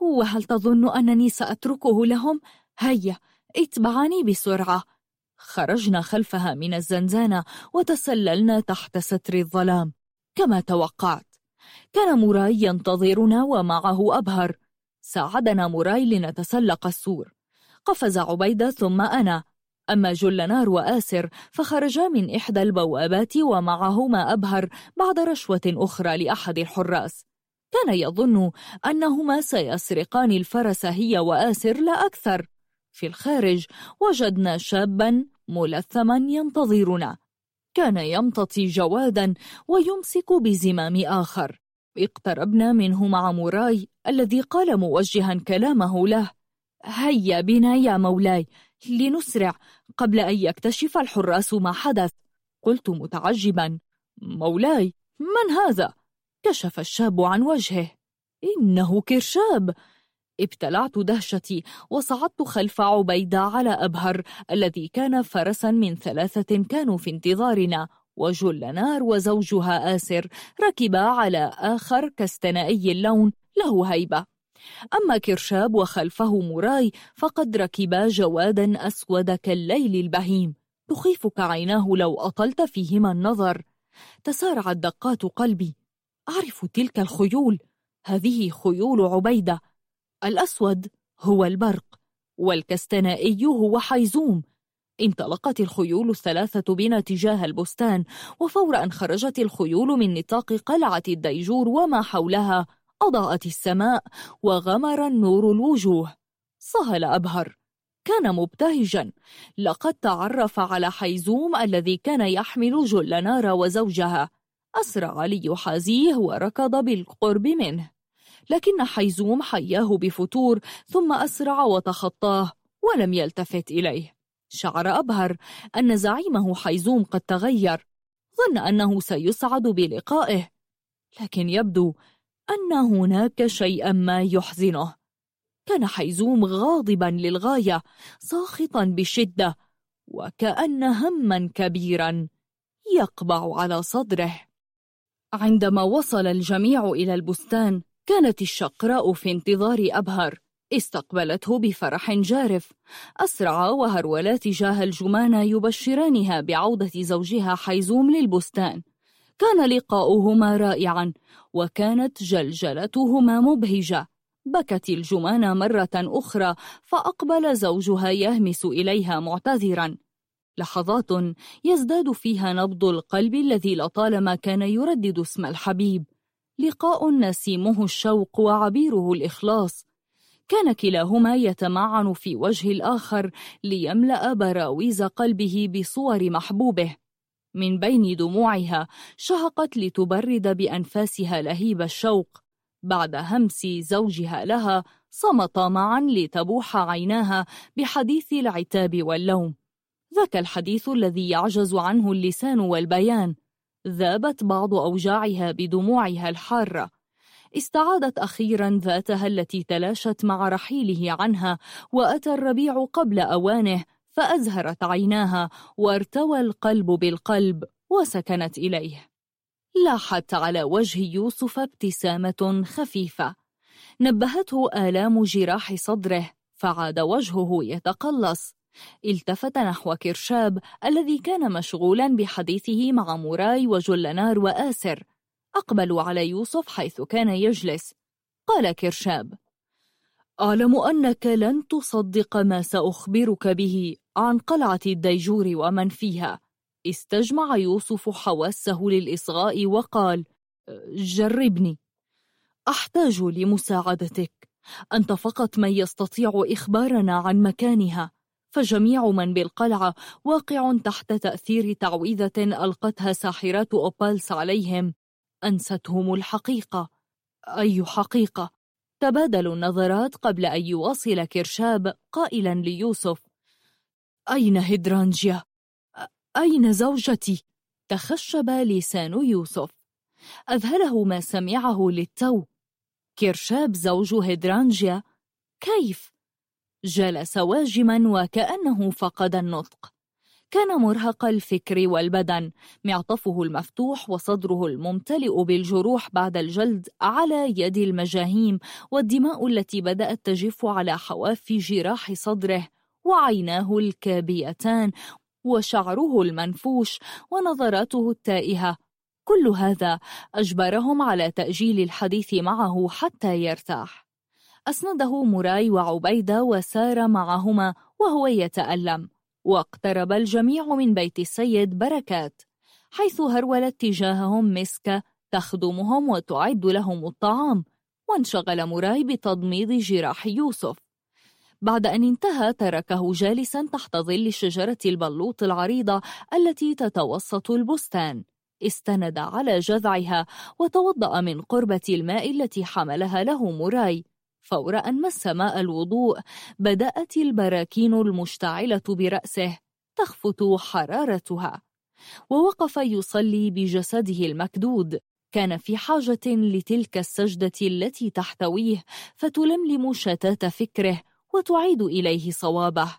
وهل تظن أنني سأتركه لهم؟ هيا اتبعني بسرعة خرجنا خلفها من الزنزانة وتسللنا تحت ستر الظلام كما توقعت كان موراي ينتظرنا ومعه أبهر. ساعدنا موراي لنتسلق السور. قفز عبيدة ثم أنا. أما جلنار وآسر فخرجا من إحدى البوابات ومعهما أبهر بعد رشوة أخرى لأحد الحراس. كان يظن أنهما سيسرقان الفرس هي وآسر لا أكثر. في الخارج وجدنا شابا ملثما ينتظرنا. كان يمتطي جوادا ويمسك بزمام آخر. اقتربنا منه مع موراي الذي قال موجها كلامه له هيا بنا يا مولاي لنسرع قبل أن يكتشف الحراس ما حدث. قلت متعجبا مولاي من هذا؟ كشف الشاب عن وجهه إنه كرشاب. ابتلعت دهشتي وصعدت خلف عبيدة على أبهر الذي كان فرسا من ثلاثة كانوا في انتظارنا وجل نار وزوجها آسر ركبا على آخر كستنائي اللون له هيبة. أما كرشاب وخلفه مراي فقد ركبا جوادا أسود كالليل البهيم. تخيفك عيناه لو أطلت فيهما النظر. تسارعت دقات قلبي. أعرف تلك الخيول. هذه خيول عبيدة. الأسود هو البرق والكستنائي هو حيزوم. انطلقت الخيول الثلاثة بنا تجاه البستان وفور أن خرجت الخيول من نطاق قلعة الديجور وما حولها أضاءت السماء وغمر النور الوجوه. صهل أبهر كان مبتهجا. لقد تعرف على حيزوم الذي كان يحمل جل نار وزوجها. أسرع ليحازيه وركض بالقرب منه. لكن حيزوم حياه بفتور ثم أسرع وتخطاه ولم يلتفت إليه. شعر أبهر أن زعيمه حيزوم قد تغير. ظن أنه سيسعد بلقائه. لكن يبدو أن هناك شيئا ما يحزنه. كان حيزوم غاضبا للغاية ساخطا بشدة وكأن هما كبيرا يقبع على صدره. عندما وصل الجميع إلى البستان كانت الشقراء في انتظار أبهر استقبلته بفرح جارف. أسرع وهرولا تجاه الجمانة يبشرانها بعودة زوجها حيزوم للبستان. كان لقاؤهما رائعا وكانت جلجلتهما مبهجة. بكت الجمانة مرة أخرى فأقبل زوجها يهمس إليها معتذرا. لحظات يزداد فيها نبض القلب الذي لطالما كان يردد اسم الحبيب. لقاء نسيمه الشوق وعبيره الإخلاص. كان كلاهما يتمعن في وجه الآخر ليملأ براويز قلبه بصور محبوبه. من بين دموعها شهقت لتبرد بأنفاسها لهيب الشوق. بعد همس زوجها لها صمت معا لتبوح عيناها بحديث العتاب واللوم. ذاك الحديث الذي يعجز عنه اللسان والبيان. ذابت بعض أوجاعها بدموعها الحارة. استعادت أخيرا ذاتها التي تلاشت مع رحيله عنها وأتى الربيع قبل أوانه فأزهرت عيناها وارتوى القلب بالقلب وسكنت إليه. لاحت على وجه يوسف ابتسامة خفيفة. نبهته آلام جراح صدره فعاد وجهه يتقلص. التفت نحو كرشاب الذي كان مشغولا بحديثه مع موراي وجلنار وآسر. أقبلوا على يوسف حيث كان يجلس. قال كرشاب أعلم أنك لن تصدق ما سأخبرك به عن قلعة الديجور ومن فيها. استجمع يوسف حواسه للإصغاء وقال جربني. أحتاج لمساعدتك. أنت فقط من يستطيع إخبارنا عن مكانها. فجميع من بالقلعة واقع تحت تأثير تعويذة ألقتها ساحرات أوبالس عليهم أنستهم الحقيقة أي حقيقة؟ تبادلوا النظرات قبل أن يواصل كرشاب قائلا ليوسف أين هيدرانجيا؟ أين زوجتي؟ تخشب لسان يوسف أذهله ما سمعه للتو كرشاب زوج هيدرانجيا كيف؟ جلس واجما وكأنه فقد النطق. كان مرهق الفكر والبدن معطفه المفتوح وصدره الممتلئ بالجروح بعد الجلد على يد المجاهيم والدماء التي بدأت تجف على حواف جراح صدره وعيناه الكابيتان وشعره المنفوش ونظراته التائهة. كل هذا أجبرهم على تأجيل الحديث معه حتى يرتاح. أسنده مراي وعبيدة وسار معهما وهو يتألم واقترب الجميع من بيت السيد بركات حيث هرولت تجاههم مسكة تخدمهم وتعد لهم الطعام وانشغل مراي بتضميد جراح يوسف. بعد أن انتهى تركه جالسا تحت ظل شجرة البلوط العريضة التي تتوسط البستان. استند على جذعها وتوضأ من قربة الماء التي حملها له مراي فور أن مس ماء الوضوء. بدأت البراكين المشتعلة برأسه تخفت حرارتها ووقف يصلي بجسده المكدود. كان في حاجة لتلك السجدة التي تحتويه فتلملم شتات فكره وتعيد إليه صوابه.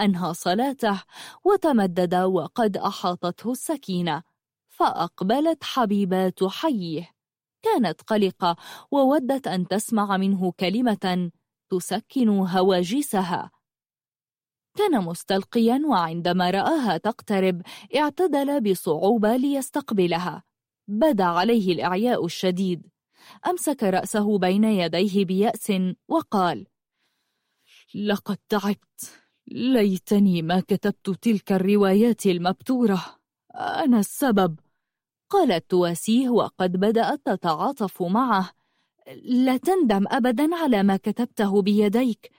أنهى صلاته وتمدد وقد أحاطته السكينة فأقبلت حبيبات حيه كانت قلقة وودت أن تسمع منه كلمة تسكن هواجسها كان مستلقيا وعندما رآها تقترب اعتدل بصعوبة ليستقبلها. بدا عليه الإعياء الشديد. أمسك رأسه بين يديه بيأس وقال لقد تعبت. ليتني ما كتبت تلك الروايات المبتورة. أنا السبب. قالت تواسيه وقد بدأت تتعاطف معه. لا تندم أبدا على ما كتبته بيديك.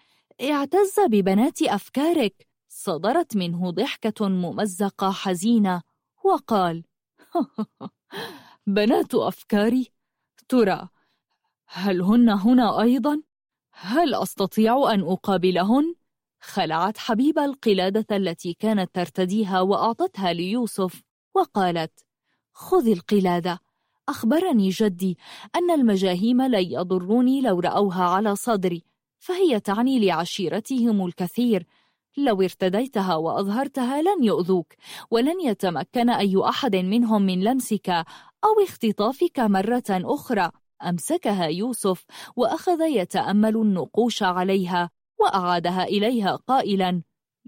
اعتز ببنات أفكارك. صدرت منه ضحكة ممزقة حزينة. وقال [laughs] بنات أفكاري ترى هل هن هنا أيضا؟ هل أستطيع أن أقابلهن؟ خلعت حبيبة القلادة التي كانت ترتديها وأعطتها ليوسف. وقالت خذ القلادة. أخبرني جدي أن المجاهيم لا يضروني لو رأوها على صدري فهي تعني لعشيرتهم الكثير. لو ارتديتها وأظهرتها لن يؤذوك ولن يتمكن أي أحد منهم من لمسك أو اختطافك مرة أخرى. أمسكها يوسف وأخذ يتأمل النقوش عليها وأعادها إليها قائلا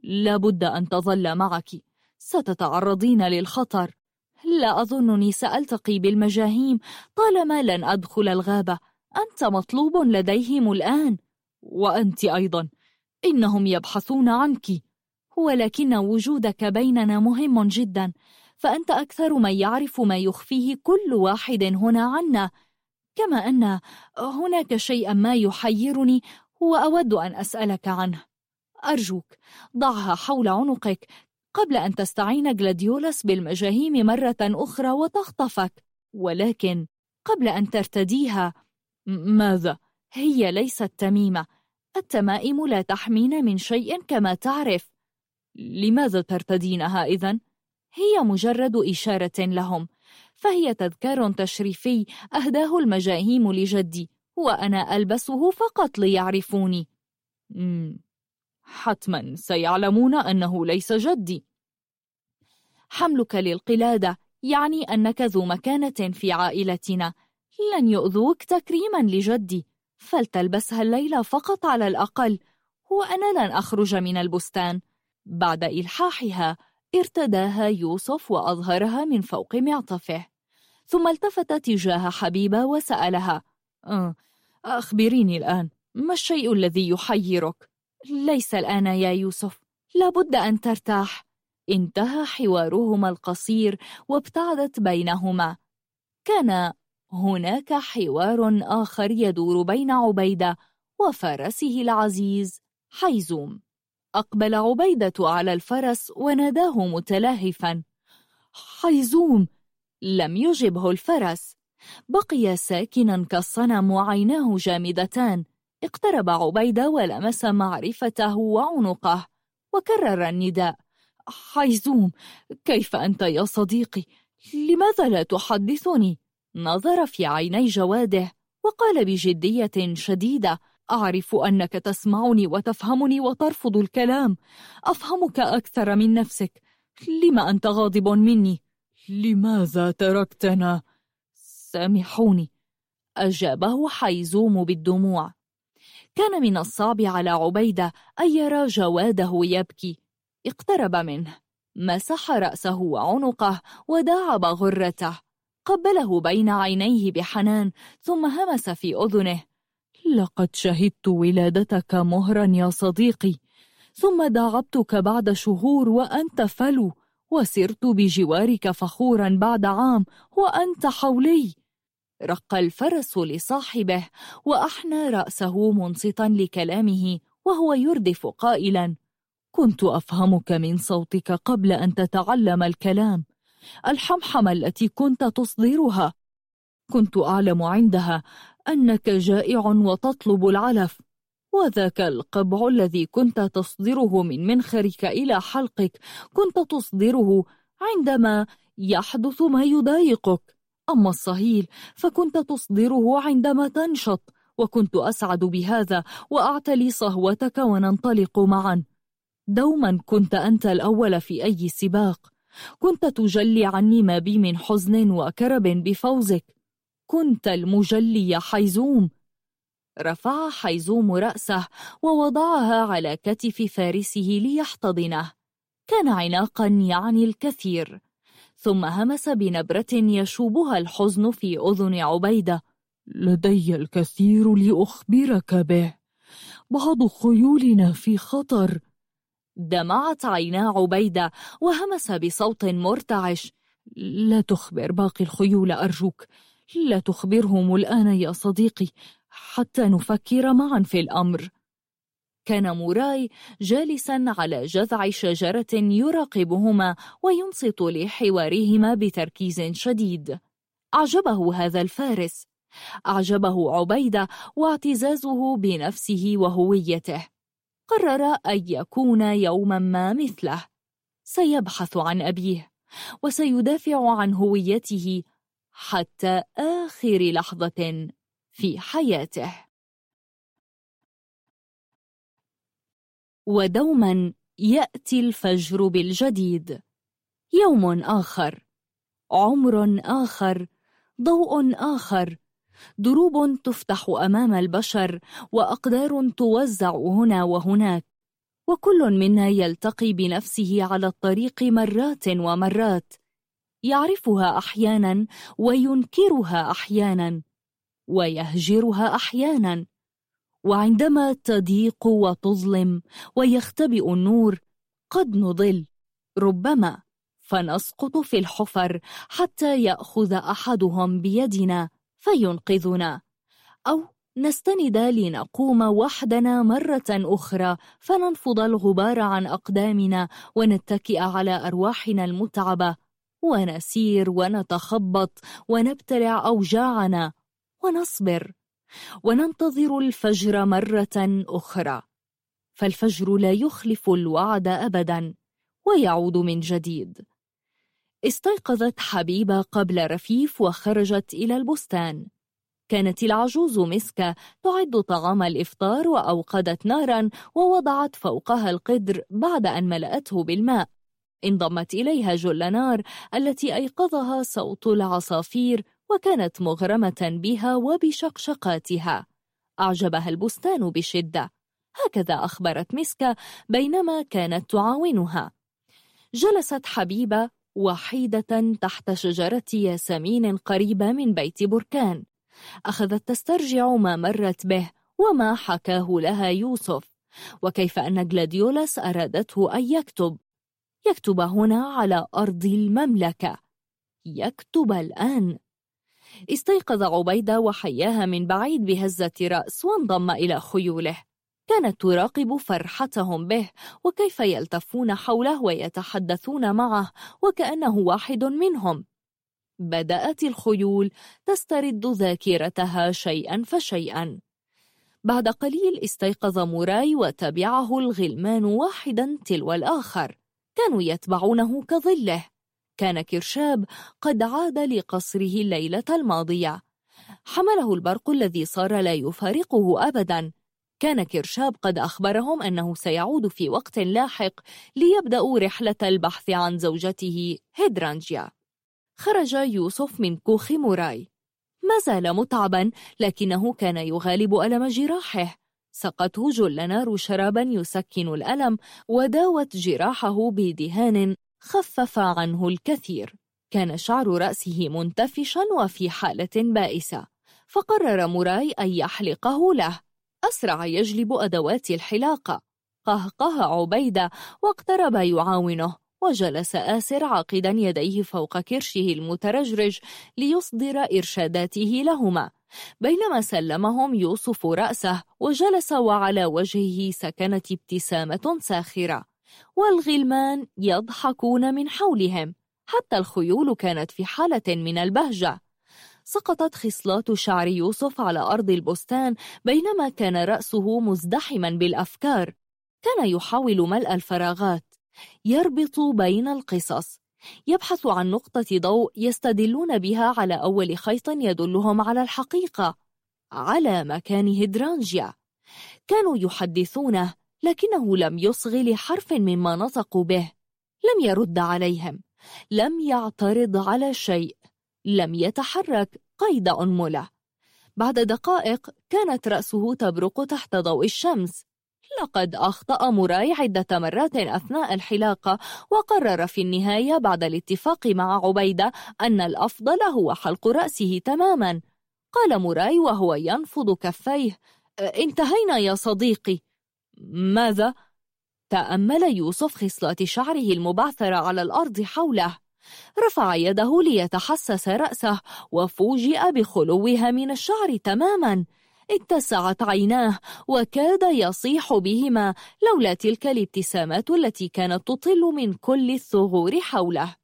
لابد أن تظل معك ستتعرضين للخطر. لا أظنني سألتقي بالمجاهيم طالما لن أدخل الغابة. أنت مطلوب لديهم الآن. وأنت أيضا. إنهم يبحثون عنك. ولكن وجودك بيننا مهم جدا. فأنت أكثر من يعرف ما يخفيه كل واحد هنا عنا. كما أن هناك شيئا ما يحيرني وأود أن أسألك عنه. أرجوك ضعها حول عنقك. قبل أن تستعين جلاديولاس بالمجاهيم مرة أخرى وتخطفك. ولكن قبل أن ترتديها ماذا؟ هي ليست تميمة. التمائم لا تحمين من شيء كما تعرف. لماذا ترتدينها إذن؟ هي مجرد إشارة لهم. فهي تذكار تشريفي أهداه المجاهيم لجدي وأنا ألبسه فقط ليعرفوني. حتما سيعلمون أنه ليس جدي. حملك للقلادة يعني أنك ذو مكانة في عائلتنا. لن يؤذوك تكريما لجدي. فلتلبسها الليلة فقط على الأقل. وأنا لن أخرج من البستان. بعد إلحاحها ارتداها يوسف وأظهرها من فوق معطفه. ثم التفت تجاه حبيبة وسألها أه، أخبريني الآن. ما الشيء الذي يحيرك؟ ليس الآن يا يوسف لابد أن ترتاح. انتهى حوارهما القصير وابتعدت بينهما. كان هناك حوار آخر يدور بين عبيدة وفرسه العزيز حيزوم. أقبل عبيدة على الفرس وناداه متلهفا. حيزوم لم يجبه الفرس. بقي ساكنا كالصنم وعيناه جامدتان. اقترب عبيدة ولمس معرفته وعنقه وكرر النداء حيزوم كيف أنت يا صديقي؟ لماذا لا تحدثني؟ نظر في عيني جواده وقال بجدية شديدة أعرف أنك تسمعني وتفهمني وترفض الكلام أفهمك أكثر من نفسك لما أنت غاضب مني؟ لماذا تركتنا؟ سامحوني أجابه حيزوم بالدموع كان من الصعب على عبيدة أن يرى جواده يبكي. اقترب منه مسح رأسه وعنقه وداعب غرته. قبله بين عينيه بحنان ثم همس في أذنه. لقد شهدت ولادتك مهرا يا صديقي. ثم داعبتك بعد شهور وأنت فلو وسرت بجوارك فخورا بعد عام وأنت حولي. رق الفرس لصاحبه وأحنى رأسه منصتا لكلامه وهو يردف قائلا كنت أفهمك من صوتك قبل أن تتعلم الكلام الحمحمة التي كنت تصدرها. كنت أعلم عندها أنك جائع وتطلب العلف وذاك القبع الذي كنت تصدره من منخرك إلى حلقك كنت تصدره عندما يحدث ما يضايقك. أما الصهيل فكنت تصدره عندما تنشط وكنت أسعد بهذا وأعتلي صهوتك وننطلق معا. دوما كنت أنت الأول في أي سباق. كنت تجلي عني ما بي من حزن وكرب بفوزك. كنت المجلي يا حيزوم. رفع حيزوم رأسه ووضعها على كتف فارسه ليحتضنه. كان عناقا يعني الكثير. ثم همس بنبرة يشوبها الحزن في أذن عبيدة. لدي الكثير لأخبرك به. بعض خيولنا في خطر. دمعت عينا عبيدة وهمس بصوت مرتعش. لا تخبر باقي الخيول أرجوك. لا تخبرهم الآن يا صديقي. حتى نفكر معا في الأمر. كان موراي جالسا على جذع شجرة يراقبهما وينصت لحوارهما بتركيز شديد. أعجبه هذا الفارس. أعجبه عبيدة واعتزازه بنفسه وهويته. قرر أن يكون يوما ما مثله. سيبحث عن أبيه وسيدافع عن هويته حتى آخر لحظة في حياته. ودوما يأتي الفجر بالجديد. يوم آخر. عمر آخر. ضوء آخر. دروب تفتح أمام البشر وأقدار توزع هنا وهناك. وكل منا يلتقي بنفسه على الطريق مرات ومرات. يعرفها أحيانا وينكرها أحيانا. ويهجرها أحيانا. وعندما تضيق وتظلم ويختبئ النور قد نضل. ربما فنسقط في الحفر حتى يأخذ أحدهم بيدنا فينقذنا. أو نستند لنقوم وحدنا مرة أخرى فننفض الغبار عن أقدامنا ونتكئ على أرواحنا المتعبة ونسير ونتخبط ونبتلع أوجاعنا ونصبر. وننتظر الفجر مرة أخرى فالفجر لا يخلف الوعد أبدا ويعود من جديد. استيقظت حبيبة قبل رفيف وخرجت إلى البستان. كانت العجوز مسكة تعد طعام الإفطار وأوقدت نارا ووضعت فوقها القدر بعد أن ملأته بالماء. انضمت إليها جل نار التي أيقظها صوت العصافير وكانت مغرمة بها وبشقشقاتها. أعجبها البستان بشدة. هكذا أخبرت مسكة بينما كانت تعاونها. جلست حبيبة وحيدة تحت شجرة ياسمين قريبة من بيت بركان. أخذت تسترجع ما مرت به وما حكاه لها يوسف. وكيف أن جلاديولاس أرادته أن يكتب. يكتب هنا على أرض المملكة. يكتب الآن. استيقظ عبيدة وحياها من بعيد بهزة رأس وانضم إلى خيوله. كانت تراقب فرحتهم به وكيف يلتفون حوله ويتحدثون معه وكأنه واحد منهم. بدأت الخيول تسترد ذاكرتها شيئا فشيئا. بعد قليل استيقظ موراي وتبعه الغلمان واحدا تلو الآخر. كانوا يتبعونه كظله. كان كرشاب قد عاد لقصره الليلة الماضية. حمله البرق الذي صار لا يفارقه أبدا. كان كرشاب قد أخبرهم أنه سيعود في وقت لاحق ليبدأوا رحلة البحث عن زوجته هيدرانجيا. خرج يوسف من كوخ موراي. ما زال متعبا لكنه كان يغالب ألم جراحه. سقته جل نار شرابا يسكن الألم وداوت جراحه بدهان خفف عنه الكثير. كان شعر رأسه منتفشا وفي حالة بائسة فقرر موراي أن يحلقه له. أسرع يجلب أدوات الحلاقة. قهقه عبيدة واقترب يعاونه وجلس آسر عاقدا يديه فوق كرشه المترجرج ليصدر إرشاداته لهما. بينما سلمهم يوصف رأسه وجلس وعلى وجهه سكنت ابتسامة ساخرة. والغلمان يضحكون من حولهم. حتى الخيول كانت في حالة من البهجة. سقطت خصلات شعر يوسف على أرض البستان بينما كان رأسه مزدحما بالأفكار. كان يحاول ملء الفراغات. يربط بين القصص. يبحث عن نقطة ضوء يستدلون بها على أول خيط يدلهم على الحقيقة. على مكان هدرانجيا كانوا يحدثونه. لكنه لم يصغي لحرف مما نطقوا به. لم يرد عليهم. لم يعترض على شيء. لم يتحرك قيد أنملة. بعد دقائق كانت رأسه تبرق تحت ضوء الشمس. لقد أخطأ موراي عدة مرات أثناء الحلاقة وقرر في النهاية بعد الاتفاق مع عبيدة أن الأفضل هو حلق رأسه تماما. قال موراي وهو ينفض كفيه. أه، انتهينا يا صديقي. ماذا؟ تأمل يوسف خصلات شعره المبعثرة على الأرض حوله. رفع يده ليتحسس رأسه وفوجئ بخلوها من الشعر تماما. اتسعت عيناه وكاد يصيح بهما لولا تلك الابتسامات التي كانت تطل من كل الثغور حوله.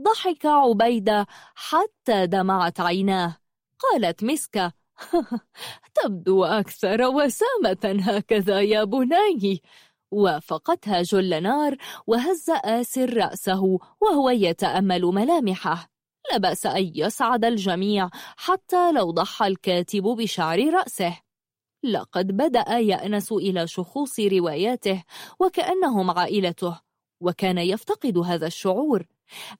ضحك عبيدة حتى دمعت عيناه. قالت مسكة [laughs] تبدو أكثر وسامة هكذا يا بني. وافقتها جلنار وهز آسر رأسه وهو يتأمل ملامحه. لا بأس أن يسعد الجميع حتى لو ضحى الكاتب بشعر رأسه. لقد بدأ يأنس إلى شخوص رواياته وكأنهم عائلته. وكان يفتقد هذا الشعور.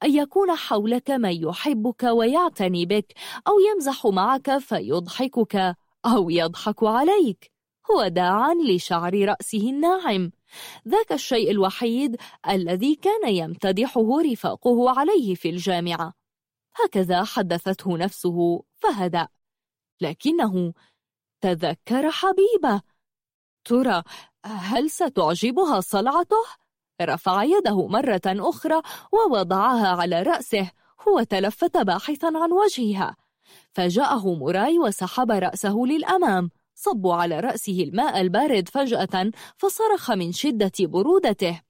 أن يكون حولك من يحبك ويعتني بك أو يمزح معك فيضحكك أو يضحك عليك. وداعا لشعر رأسه الناعم. ذاك الشيء الوحيد الذي كان يمتدحه رفاقه عليه في الجامعة. هكذا حدثته نفسه فهدأ. لكنه تذكر حبيبه. ترى هل ستعجبها صلعته؟ رفع يده مرة أخرى ووضعها على رأسه هو تلفت باحثا عن وجهها. فجاءه موراي وسحب رأسه للأمام صبوا على رأسه الماء البارد فجأة فصرخ من شدة برودته.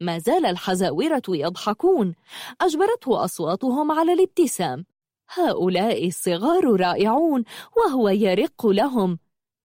ما زال الحزاورة يضحكون. أجبرته أصواتهم على الابتسام. هؤلاء الصغار رائعون وهو يرق لهم.